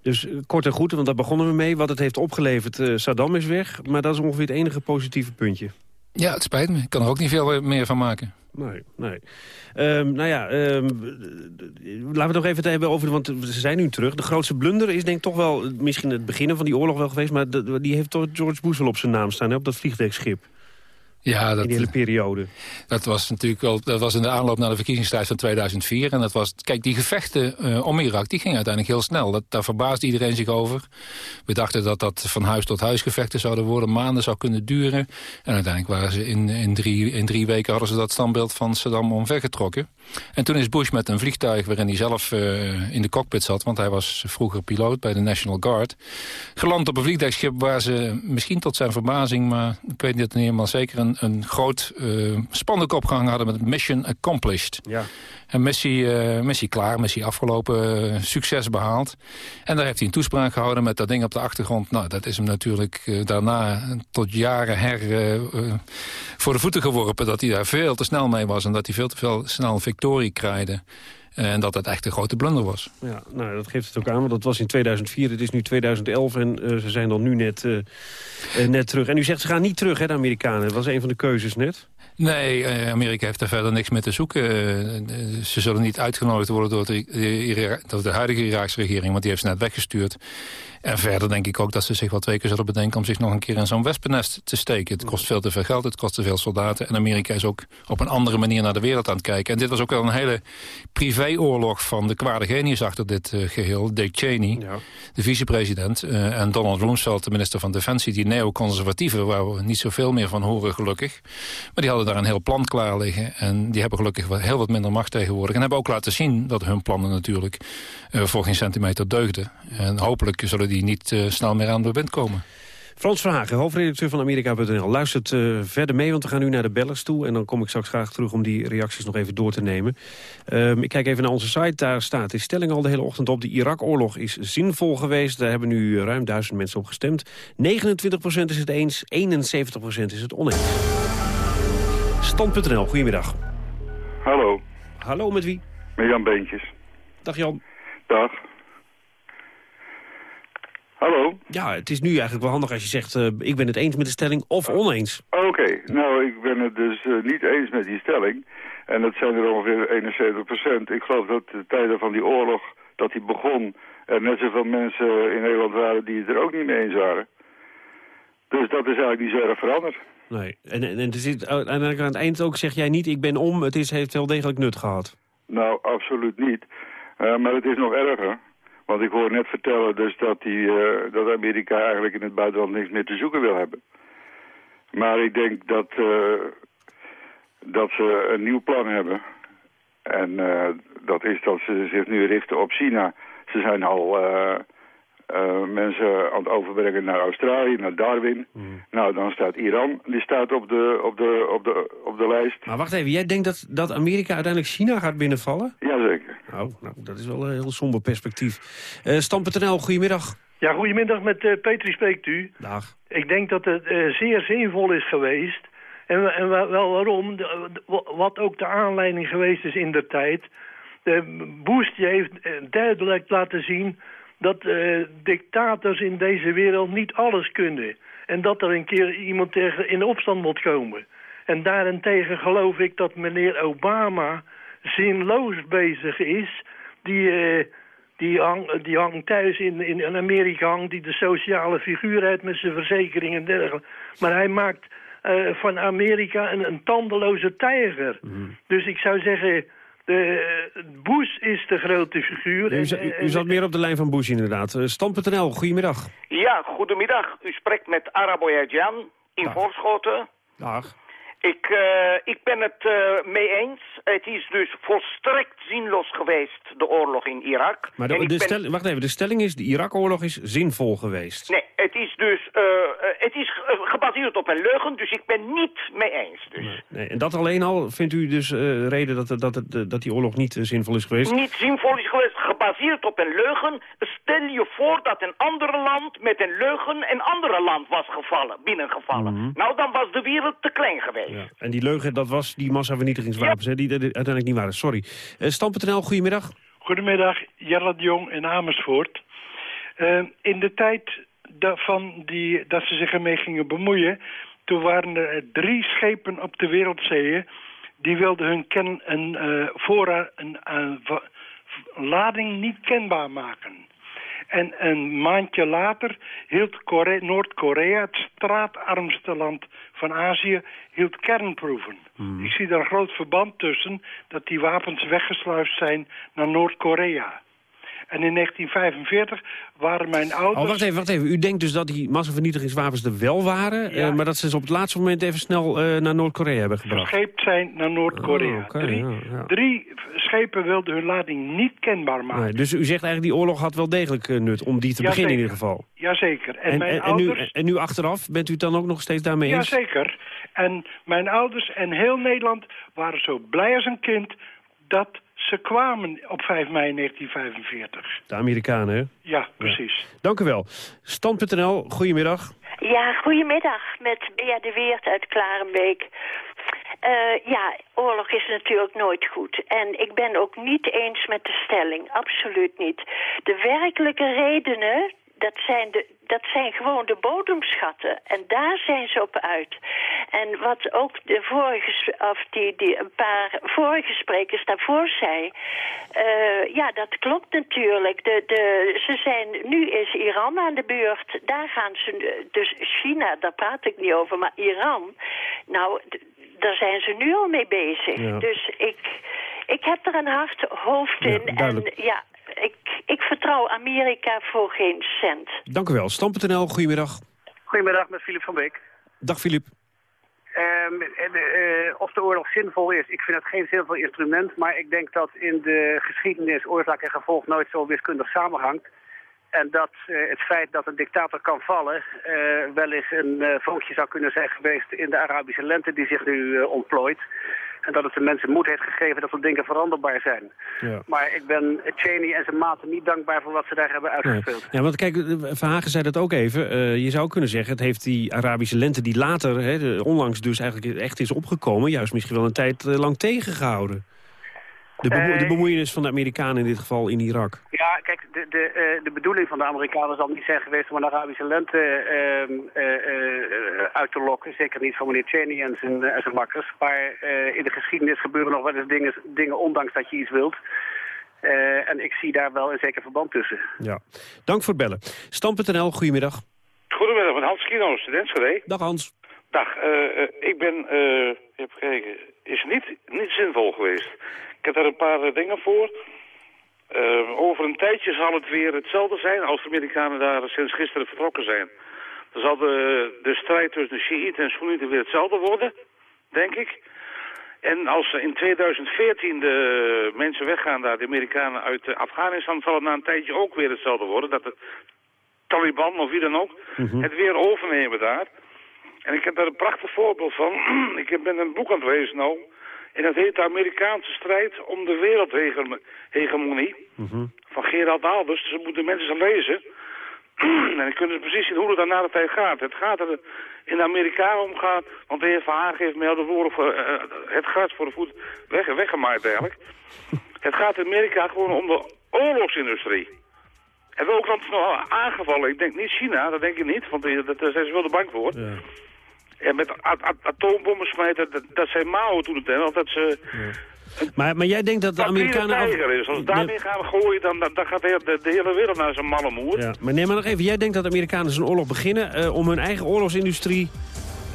Dus kort en goed, want daar begonnen we mee. Wat het heeft opgeleverd, uh, Saddam is weg. Maar dat is ongeveer het enige positieve puntje. Ja, het spijt me. Ik kan er ook niet veel meer van maken. Nee, nee. Um, nou ja, um, laten we het nog even hebben over... want ze zijn nu terug. De grootste blunder is denk ik toch wel misschien het beginnen van die oorlog wel geweest... maar die heeft toch George Bush op zijn naam staan, hè, op dat vliegdekschip. Ja, dat, in die hele periode. Dat was natuurlijk wel, dat was in de aanloop naar de verkiezingstijd van 2004. En dat was, kijk, die gevechten uh, om Irak, die gingen uiteindelijk heel snel. Dat, daar verbaasde iedereen zich over. We dachten dat dat van huis tot huis gevechten zouden worden, maanden zou kunnen duren. En uiteindelijk waren ze in, in, drie, in drie weken hadden ze dat standbeeld van Saddam omvergetrokken. En toen is Bush met een vliegtuig waarin hij zelf uh, in de cockpit zat, want hij was vroeger piloot bij de National Guard, geland op een vliegtuigschip waar ze misschien tot zijn verbazing, maar ik weet niet helemaal zeker, een, een groot uh, spandoek opgehangen hadden met Mission Accomplished. Ja. En missie, uh, missie klaar, missie afgelopen, uh, succes behaald. En daar heeft hij een toespraak gehouden met dat ding op de achtergrond. Nou, dat is hem natuurlijk daarna tot jaren her voor de voeten geworpen... dat hij daar veel te snel mee was en dat hij veel te veel snel een victorie krijgde. En dat het echt een grote blunder was. Ja, nou, dat geeft het ook aan, want dat was in 2004, het is nu 2011... en uh, ze zijn dan nu net, uh, uh, net terug. En u zegt, ze gaan niet terug, hè, de Amerikanen. Dat was een van de keuzes net. Nee, Amerika heeft daar verder niks mee te zoeken. ze zullen niet uitgenodigd worden door de, door de huidige Iraakse regering... want die heeft ze net weggestuurd. En verder denk ik ook dat ze zich wel twee keer zullen bedenken... om zich nog een keer in zo'n wespennest te steken. Het kost veel te veel geld, het kost te veel soldaten. En Amerika is ook op een andere manier naar de wereld aan het kijken. En dit was ook wel een hele privéoorlog van de kwade genius achter dit uh, geheel. Dick Cheney, ja. de vicepresident. Uh, en Donald Rumsfeld, de minister van Defensie. Die neoconservatieven, waar we niet zoveel meer van horen gelukkig. Maar die hadden daar een heel plan klaar liggen. En die hebben gelukkig wel heel wat minder macht tegenwoordig. En hebben ook laten zien dat hun plannen natuurlijk uh, voor geen centimeter deugden. En hopelijk zullen die die niet uh, snel meer aan de wind komen. Frans Verhagen, hoofdredacteur van Amerika.nl. Luistert uh, verder mee, want we gaan nu naar de bellers toe. En dan kom ik straks graag terug om die reacties nog even door te nemen. Um, ik kijk even naar onze site. Daar staat de stelling al de hele ochtend op. De Irak-oorlog is zinvol geweest. Daar hebben nu ruim duizend mensen op gestemd. 29% is het eens, 71% is het oneens. Stand.nl, goedemiddag. Hallo. Hallo, met wie? Met Jan Beentjes. Dag Jan. Dag. Hallo? Ja, het is nu eigenlijk wel handig als je zegt... Uh, ik ben het eens met de stelling of oneens. Oké, okay. nou, ik ben het dus uh, niet eens met die stelling. En dat zijn er ongeveer 71 procent. Ik geloof dat de tijden van die oorlog, dat die begon... er net zoveel mensen in Nederland waren die het er ook niet mee eens waren. Dus dat is eigenlijk niet zo erg veranderd. Nee, en, en, en is, uiteindelijk aan het eind ook zeg jij niet... ik ben om, het is, heeft wel degelijk nut gehad. Nou, absoluut niet. Uh, maar het is nog erger. Want ik hoor net vertellen dus dat, die, uh, dat Amerika eigenlijk in het buitenland niks meer te zoeken wil hebben. Maar ik denk dat, uh, dat ze een nieuw plan hebben. En uh, dat is dat ze zich nu richten op China. Ze zijn al mensen aan het overbrengen naar Australië, naar Darwin. Mm. Nou, dan staat Iran, die staat op de, op de, op de, op de lijst. Maar wacht even, jij denkt dat, dat Amerika uiteindelijk China gaat binnenvallen? Jazeker. Nou, nou dat is wel een heel somber perspectief. Uh, Stam.nl, goedemiddag. Ja, goedemiddag, met uh, Petri spreekt u. Dag. Ik denk dat het uh, zeer zinvol is geweest. En, en wel waarom, de, wat ook de aanleiding geweest is in de tijd. De die heeft duidelijk laten zien dat uh, dictators in deze wereld niet alles kunnen. En dat er een keer iemand tegen in opstand moet komen. En daarentegen geloof ik dat meneer Obama zinloos bezig is. Die, uh, die, hang, die hangt thuis in, in Amerika, hangt die de sociale figuur uit met zijn verzekering en dergelijke. Maar hij maakt uh, van Amerika een, een tandeloze tijger. Mm. Dus ik zou zeggen, de, Bush is de grote figuur. U, u, u zat meer op de lijn van Bush inderdaad. Stam.nl, goedemiddag. Ja, goedemiddag. U spreekt met Araboyajan in Dag. Voorschoten. Dag. Ik, uh, ik ben het uh, mee eens. Het is dus volstrekt zinloos geweest, de oorlog in Irak. Maar de, de ben... stelling, wacht even, de stelling is, de Irak-oorlog is zinvol geweest. Nee, het is dus uh, het is gebaseerd op een leugen, dus ik ben niet mee eens. Dus. Nee, nee. En dat alleen al vindt u dus reden dat, dat, dat, dat die oorlog niet zinvol is geweest? Niet zinvol is geweest, gebaseerd op een leugen. Stel je voor dat een ander land met een leugen een andere land was gevallen, binnengevallen. Mm -hmm. Nou, dan was de wereld te klein geweest. Ja. En die leugen, dat was die massavernietigingswapens, ja. hè, die, die, uiteindelijk niet waren. Sorry. Uh, Stam.nl, goedemiddag. Goedemiddag, Gerard Jong in Amersfoort. Uh, in de tijd van die, dat ze zich ermee gingen bemoeien... toen waren er drie schepen op de wereldzeeën... die wilden hun ken, een, uh, voorraad, een, een lading niet kenbaar maken. En een maandje later hield Kore- Noord-Korea, het straatarmste land van Azië, hield kernproeven. Ik zie daar een groot verband tussen dat die wapens weggesluist zijn naar Noord-Korea. En in 1945 waren mijn ouders... Oh, wacht even, wacht even. U denkt dus dat die massavernietigingswapens er wel waren... eh, maar dat ze ze op het laatste moment even snel eh, naar Noord-Korea hebben gebracht? verscheept zijn naar Noord-Korea. Oh, drie, ja, ja. drie schepen wilden hun lading niet kenbaar maken. Nee, dus u zegt eigenlijk die oorlog had wel degelijk eh, nut om die te beginnen in ieder geval. Jazeker. En, En, mijn en, en, nu, ouders... en nu achteraf, bent u het dan ook nog steeds daarmee eens? Jazeker. En mijn ouders en heel Nederland waren zo blij als een kind... dat ze kwamen op 5 mei 1945. De Amerikanen, hè? Ja, precies. Dank u wel. Stand.nl, goedemiddag. Ja, goedemiddag met Bea de Weert uit Klarenbeek. Eh, ja, oorlog is natuurlijk nooit goed. En ik ben ook niet eens met de stelling, absoluut niet. De werkelijke redenen, dat zijn, de, dat zijn gewoon de bodemschatten. En daar zijn ze op uit. En wat ook de vorige, of die, die een paar vorige sprekers daarvoor zei... eh, ja, dat klopt natuurlijk. De, de, ze zijn, nu is Iran aan de beurt. Daar gaan ze... Dus China, daar praat ik niet over, maar Iran... Nou, daar zijn ze nu al mee bezig. Ja. Dus ik, ik heb er een hard hoofd in. en ja, ik, ik vertrouw Amerika voor geen cent. Dank u wel. Stand.nl, goedemiddag. Goedemiddag, met Filip van Beek. Dag Filip. Ehm, en, eh, of de oorlog zinvol is, ik vind het geen zinvol instrument. Maar ik denk dat in de geschiedenis oorzaak en gevolg nooit zo wiskundig samenhangt. En dat eh, het feit dat een dictator kan vallen eh, wel eens een eh vonkje zou kunnen zijn geweest in de Arabische lente die zich nu eh, ontplooit. En dat het de mensen moed heeft gegeven dat er dingen veranderbaar zijn. Ja. Maar ik ben Cheney en zijn maten niet dankbaar voor wat ze daar hebben uitgespeeld. Ja, want kijk, Verhagen zei dat ook even. Eh, je zou kunnen zeggen, het heeft die Arabische lente die later, hè, onlangs dus eigenlijk echt is opgekomen... juist misschien wel een tijd eh, lang tegengehouden. De, bemo- Eh, de bemoeienis van de Amerikanen in dit geval in Irak. Ja, kijk, de, de, eh, de bedoeling van de Amerikanen zal niet zijn geweest om een Arabische lente ehm, eh, eh, uit te lokken. Zeker niet van meneer Cheney en zijn, en zijn makkers. Maar eh, in de geschiedenis gebeuren nog wel eens dingen, dingen ondanks dat je iets wilt. Eh, en ik zie daar wel een zeker verband tussen. Ja. Dank voor het bellen. Stand.nl, goedemiddag. Goedemiddag, met Hans Kino, student. Dag Hans. Dag, eh, eh, ik ben, eh even kijken, is niet, niet zinvol geweest. Ik heb daar een paar eh, dingen voor. Eh, over een tijdje zal het weer hetzelfde zijn als de Amerikanen daar sinds gisteren vertrokken zijn. Dan zal de, de strijd tussen de Shiiten en Soenieten weer hetzelfde worden, denk ik. En als in 2014 de mensen weggaan daar, de Amerikanen uit eh, Afghanistan, zal het na een tijdje ook weer hetzelfde worden. Dat de Taliban of wie dan ook het weer overnemen daar. En ik heb daar een prachtig voorbeeld van. ik ben een boek aan het lezen nou. En dat heet de Amerikaanse strijd om de wereldhegemonie. Van Gerald Albers. Dus dat moeten mensen eens lezen. en dan kunnen ze precies zien hoe het dan na de tijd gaat. Het gaat er in de Amerikanen om gaat. Want de heer Verhagen heeft mij al de woorden voor eh, het gras voor de voet weg, weggemaaid eigenlijk. het gaat in Amerika gewoon om de oorlogsindustrie. En welk land is nou aangevallen? Ik denk niet China, dat denk ik niet, want daar zijn ze wel de bank voor. En met atoombommen smijten, dat, dat zijn Mao toen het en dat ze Maar, maar jij denkt dat de Amerikanen... af- is. Als we daarmee gaan gooien, dan, dan, dan gaat de, de, de hele wereld naar zijn mallenmoer. Ja, maar neem maar nog even. Jij denkt dat de Amerikanen zo'n oorlog beginnen... eh, om hun eigen oorlogsindustrie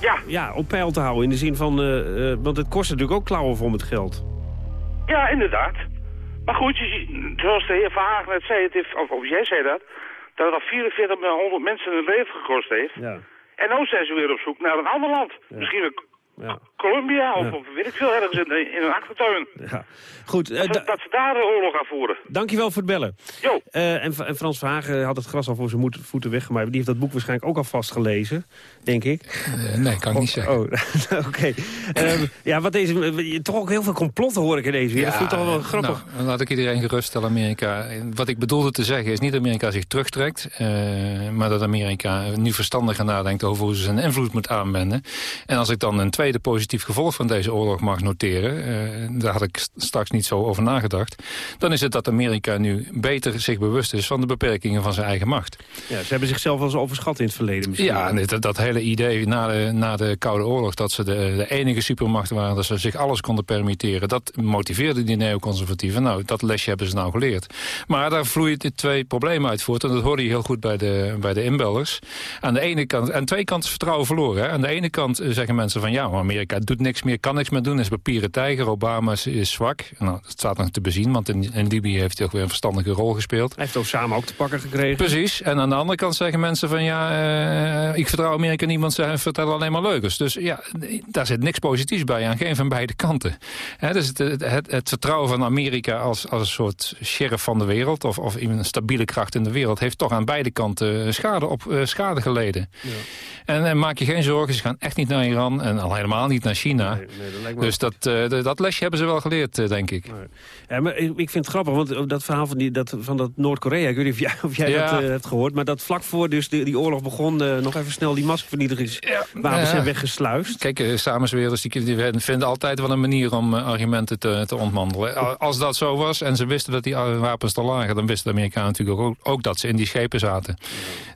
ja. Ja, op peil te houden. In de zin van... eh, eh, want het kost natuurlijk ook klauwen vol met geld. Ja, inderdaad. Maar goed, zoals de heer Verhagen net zei, het heeft, of, of jij zei dat, dat het al 4400 mensen hun leven gekost heeft. Ja. En nu zijn ze weer op zoek naar een ander land. Misschien Ja. Colombia of, Ja. of weet ik veel, ergens in, in een achtertuin. Ja. Goed, eh, Dat, ze, da- dat ze daar de oorlog gaan voeren. dankjewel voor het bellen. Jo. Eh, en, en Frans Verhagen had het gras al voor zijn moed- voeten weggemaaid. Die heeft dat boek waarschijnlijk ook al vastgelezen, denk ik. nee, kan ik niet zeggen. Oh, oké. Ehm, ja, wat deze, eh, toch ook heel veel complotten hoor ik in deze weer. dat ik toch wel grappig. Nou, dan laat ik iedereen geruststellen, Amerika. Wat ik bedoelde te zeggen is niet dat Amerika zich terugtrekt... eh, maar dat Amerika nu verstandiger nadenkt over hoe ze zijn invloed moet aanwenden. En als ik dan een tweede positieve positief gevolg van deze oorlog mag noteren... Uh, daar had ik straks niet zo over nagedacht... dan is het dat Amerika nu beter zich bewust is van de beperkingen van zijn eigen macht. Ja, ze hebben zichzelf wel eens overschat in het verleden misschien. Ja, dat, dat hele idee na de, na de Koude Oorlog... dat ze de, de enige supermacht waren, dat ze zich alles konden permitteren... dat motiveerde die neoconservatieven. Nou, dat lesje hebben ze nou geleerd. Maar daar vloeien twee problemen uit voort... en dat hoorde je heel goed bij de, bij de inbellers. Aan de ene kant, en twee kanten vertrouwen verloren. Hè. Aan de ene kant eh, zeggen mensen van... ja, Amerika doet niks meer, kan niks meer doen... is papieren tijger, Obama is, zwak. Nou, dat staat nog te bezien, want in, in Libië heeft hij ook weer een verstandige rol gespeeld. Hij heeft ook samen ook te pakken gekregen. Precies. En aan de andere kant zeggen mensen van... ja, uh, ik vertrouw Amerika niemand, ze vertellen alleen maar leukers. Dus ja, daar zit niks positiefs bij aan geen van beide kanten. dus het, het, het, vertrouwen van Amerika als, als een soort sheriff van de wereld... of, of een stabiele kracht in de wereld... heeft toch aan beide kanten schade, op, uh, schade geleden. Ja. En, en, maak je geen zorgen, ze gaan echt niet naar Iran... en al helemaal niet naar China. Nee, nee, dat dus dat, uh, dat lesje hebben ze wel geleerd, denk ik. Nee. Ja, maar ik vind het grappig, want dat verhaal van, die, dat, van dat Noord-Korea... ik weet niet of jij, of jij ja. dat hebt gehoord... maar dat vlak voor dus die, die oorlog begon... nog even snel die massavernietigingswapens ja. zijn weggesluist. Kijk, samenzweerders die, die vinden altijd wel een manier om argumenten te, te ontmantelen. Als dat zo was en ze wisten dat die wapens er lagen... dan wisten de Amerikanen natuurlijk ook, ook dat ze in die schepen zaten.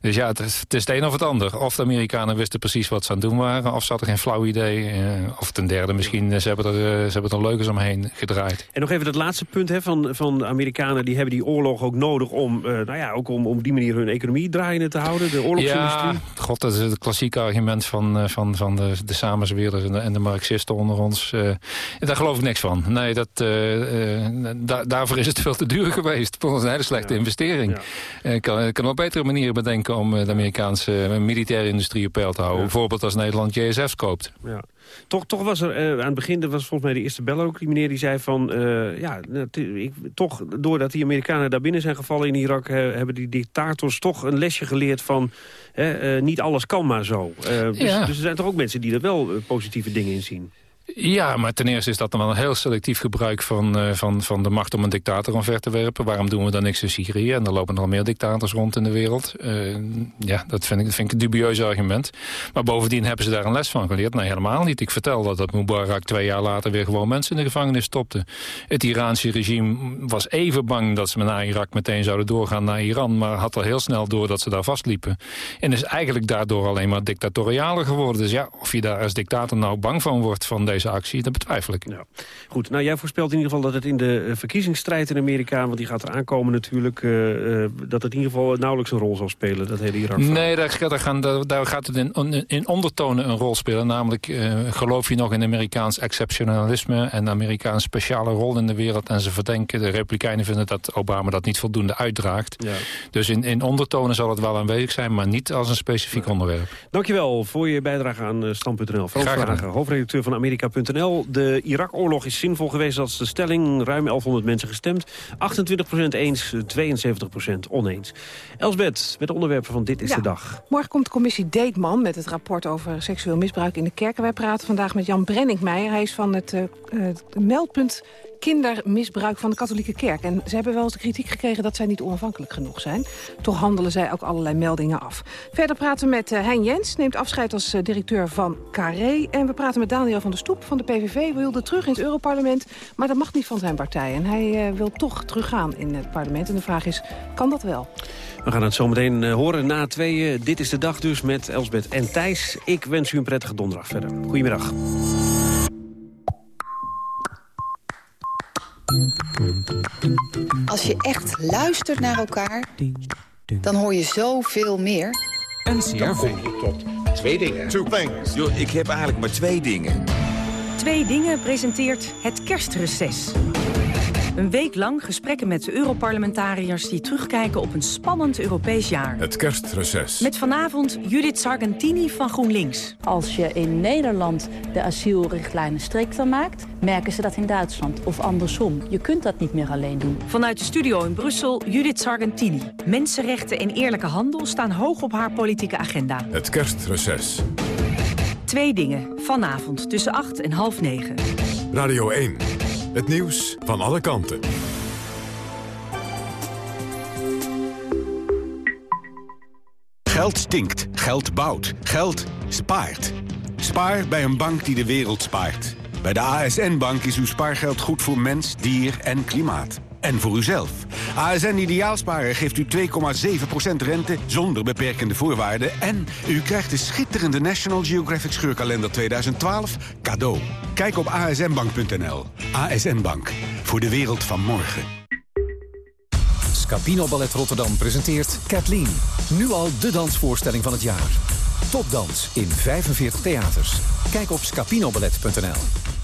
Dus ja, het is, het is het een of het ander. Of de Amerikanen wisten precies wat ze aan het doen waren... of ze hadden geen flauw idee. Uh, of ten derde misschien, ze hebben er, ze hebben er leukers omheen gedraaid. En nog even dat laatste punt hè, van, van de Amerikanen... die hebben die oorlog ook nodig om, nou ja, ook om, om die manier hun economie draaiende te houden. De oorlogsindustrie. Ja, god, dat is het klassieke argument van, van, van de, de samenzweerders en de, en de marxisten onder ons. Daar geloof ik niks van. Nee, dat, da daarvoor is het veel te duur geweest. Voor ons een hele slechte ja. investering. Ik kan, kan wel betere manieren bedenken om de Amerikaanse militaire industrie op peil te houden. Ja. Bijvoorbeeld als Nederland JSF's koopt. Ja. Toch, toch was er uh, aan het begin, dat was volgens mij de eerste bel ook, die meneer die zei van... Uh, ja, ik, toch doordat die Amerikanen daar binnen zijn gevallen in Irak... Hebben die dictators toch een lesje geleerd van... niet alles kan maar zo. Dus, ja. dus er zijn toch ook mensen die er wel positieve dingen in zien. Ja, maar ten eerste is dat dan wel een heel selectief gebruik van, uh, van, van de macht om een dictator omver te werpen. Waarom doen we dan niks in Syrië? En er lopen nog meer dictators rond in de wereld. Uh, ja, dat vind, ik, dat vind ik een dubieus argument. Maar bovendien hebben ze daar een les van geleerd. Nee, helemaal niet. Ik vertelde dat Mubarak twee jaar later weer gewoon mensen in de gevangenis stopte. Het Iraanse regime was even bang dat ze na Irak meteen zouden doorgaan naar Iran. Maar had al heel snel door dat ze daar vastliepen. En is eigenlijk daardoor alleen maar dictatorialer geworden. Dus ja, of je daar als dictator nou bang van wordt van deze actie, dat betwijfel ik. Ja. Goed, nou jij voorspelt in ieder geval dat het in de verkiezingsstrijd in Amerika... want die gaat er aankomen natuurlijk... Uh, uh, dat het in ieder geval nauwelijks een rol zal spelen, dat hele Irak. Nee, daar, daar, gaan, daar, daar, gaat het in, in ondertonen een rol spelen. Namelijk, uh, geloof je nog in Amerikaans exceptionalisme... en Amerikaans speciale rol in de wereld... en ze verdenken, de Republikeinen vinden dat Obama dat niet voldoende uitdraagt. Ja. Dus in, in ondertonen zal het wel aanwezig zijn... maar niet als een specifiek ja. onderwerp. Dankjewel voor je bijdrage aan Stand.nl. Frans Vragen, hoofdredacteur van Amerika.nl. De Irak-oorlog is zinvol geweest als de stelling. Ruim 1100 mensen gestemd. 28% eens, 72% oneens. Elsbeth, met de onderwerpen van Dit is ja, de Dag. Morgen komt de commissie Deetman met het rapport over seksueel misbruik in de kerken. Wij praten vandaag met Jan Brenningmeijer. Hij is van het uh, meldpunt kindermisbruik van de katholieke kerk. En ze hebben wel eens de kritiek gekregen dat zij niet onafhankelijk genoeg zijn. Toch handelen zij ook allerlei meldingen af. Verder praten we met uh, Hein Jens, neemt afscheid als uh, directeur van Carré. En we praten met Daniel van der Stoep van de PVV. We wilden terug in het Europarlement, maar dat mag niet van zijn partij. En hij uh, wil toch teruggaan in het parlement. En de vraag is, kan dat wel? We gaan het zo meteen horen na tweeën. Dit is de dag dus met Elsbeth en Thijs. Ik wens u een prettige donderdag verder. Goedemiddag. Als je echt luistert naar elkaar, dan hoor je zoveel meer. NCRV. tot twee dingen. Two things. Yo, ik heb eigenlijk maar twee dingen. Twee dingen presenteert het kerstreces. Een week lang gesprekken met Europarlementariërs... die terugkijken op een spannend Europees jaar. Het kerstreces. Met vanavond Judith Sargentini van GroenLinks. Als je in Nederland de asielrichtlijnen strikter maakt... merken ze dat in Duitsland of andersom. Je kunt dat niet meer alleen doen. Vanuit de studio in Brussel, Judith Sargentini. Mensenrechten en eerlijke handel staan hoog op haar politieke agenda. Het kerstreces. Twee dingen. Vanavond tussen acht en half negen. Radio 1. Het nieuws van alle kanten. Geld stinkt, geld bouwt, geld spaart. Spaar bij een bank die de wereld spaart. Bij de ASN-bank is uw spaargeld goed voor mens, dier en klimaat. En voor uzelf. ASN Ideaalsparen geeft u 2,7% rente zonder beperkende voorwaarden. En u krijgt de schitterende National Geographic Scheurkalender 2012 cadeau. Kijk op asnbank.nl. ASN Bank. Voor de wereld van morgen. Scapino Ballet Rotterdam presenteert Kathleen. Nu al de dansvoorstelling van het jaar. Topdans in 45 theaters. Kijk op scapinoballet.nl.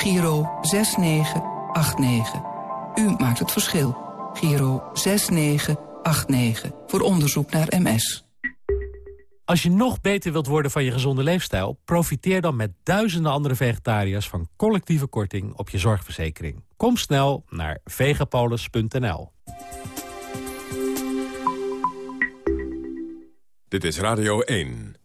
Giro 6989. U maakt het verschil. Giro 6989. Voor onderzoek naar MS. Als je nog beter wilt worden van je gezonde leefstijl... profiteer dan met duizenden andere vegetariërs... van collectieve korting op je zorgverzekering. Kom snel naar vegapolis.nl. Dit is Radio 1.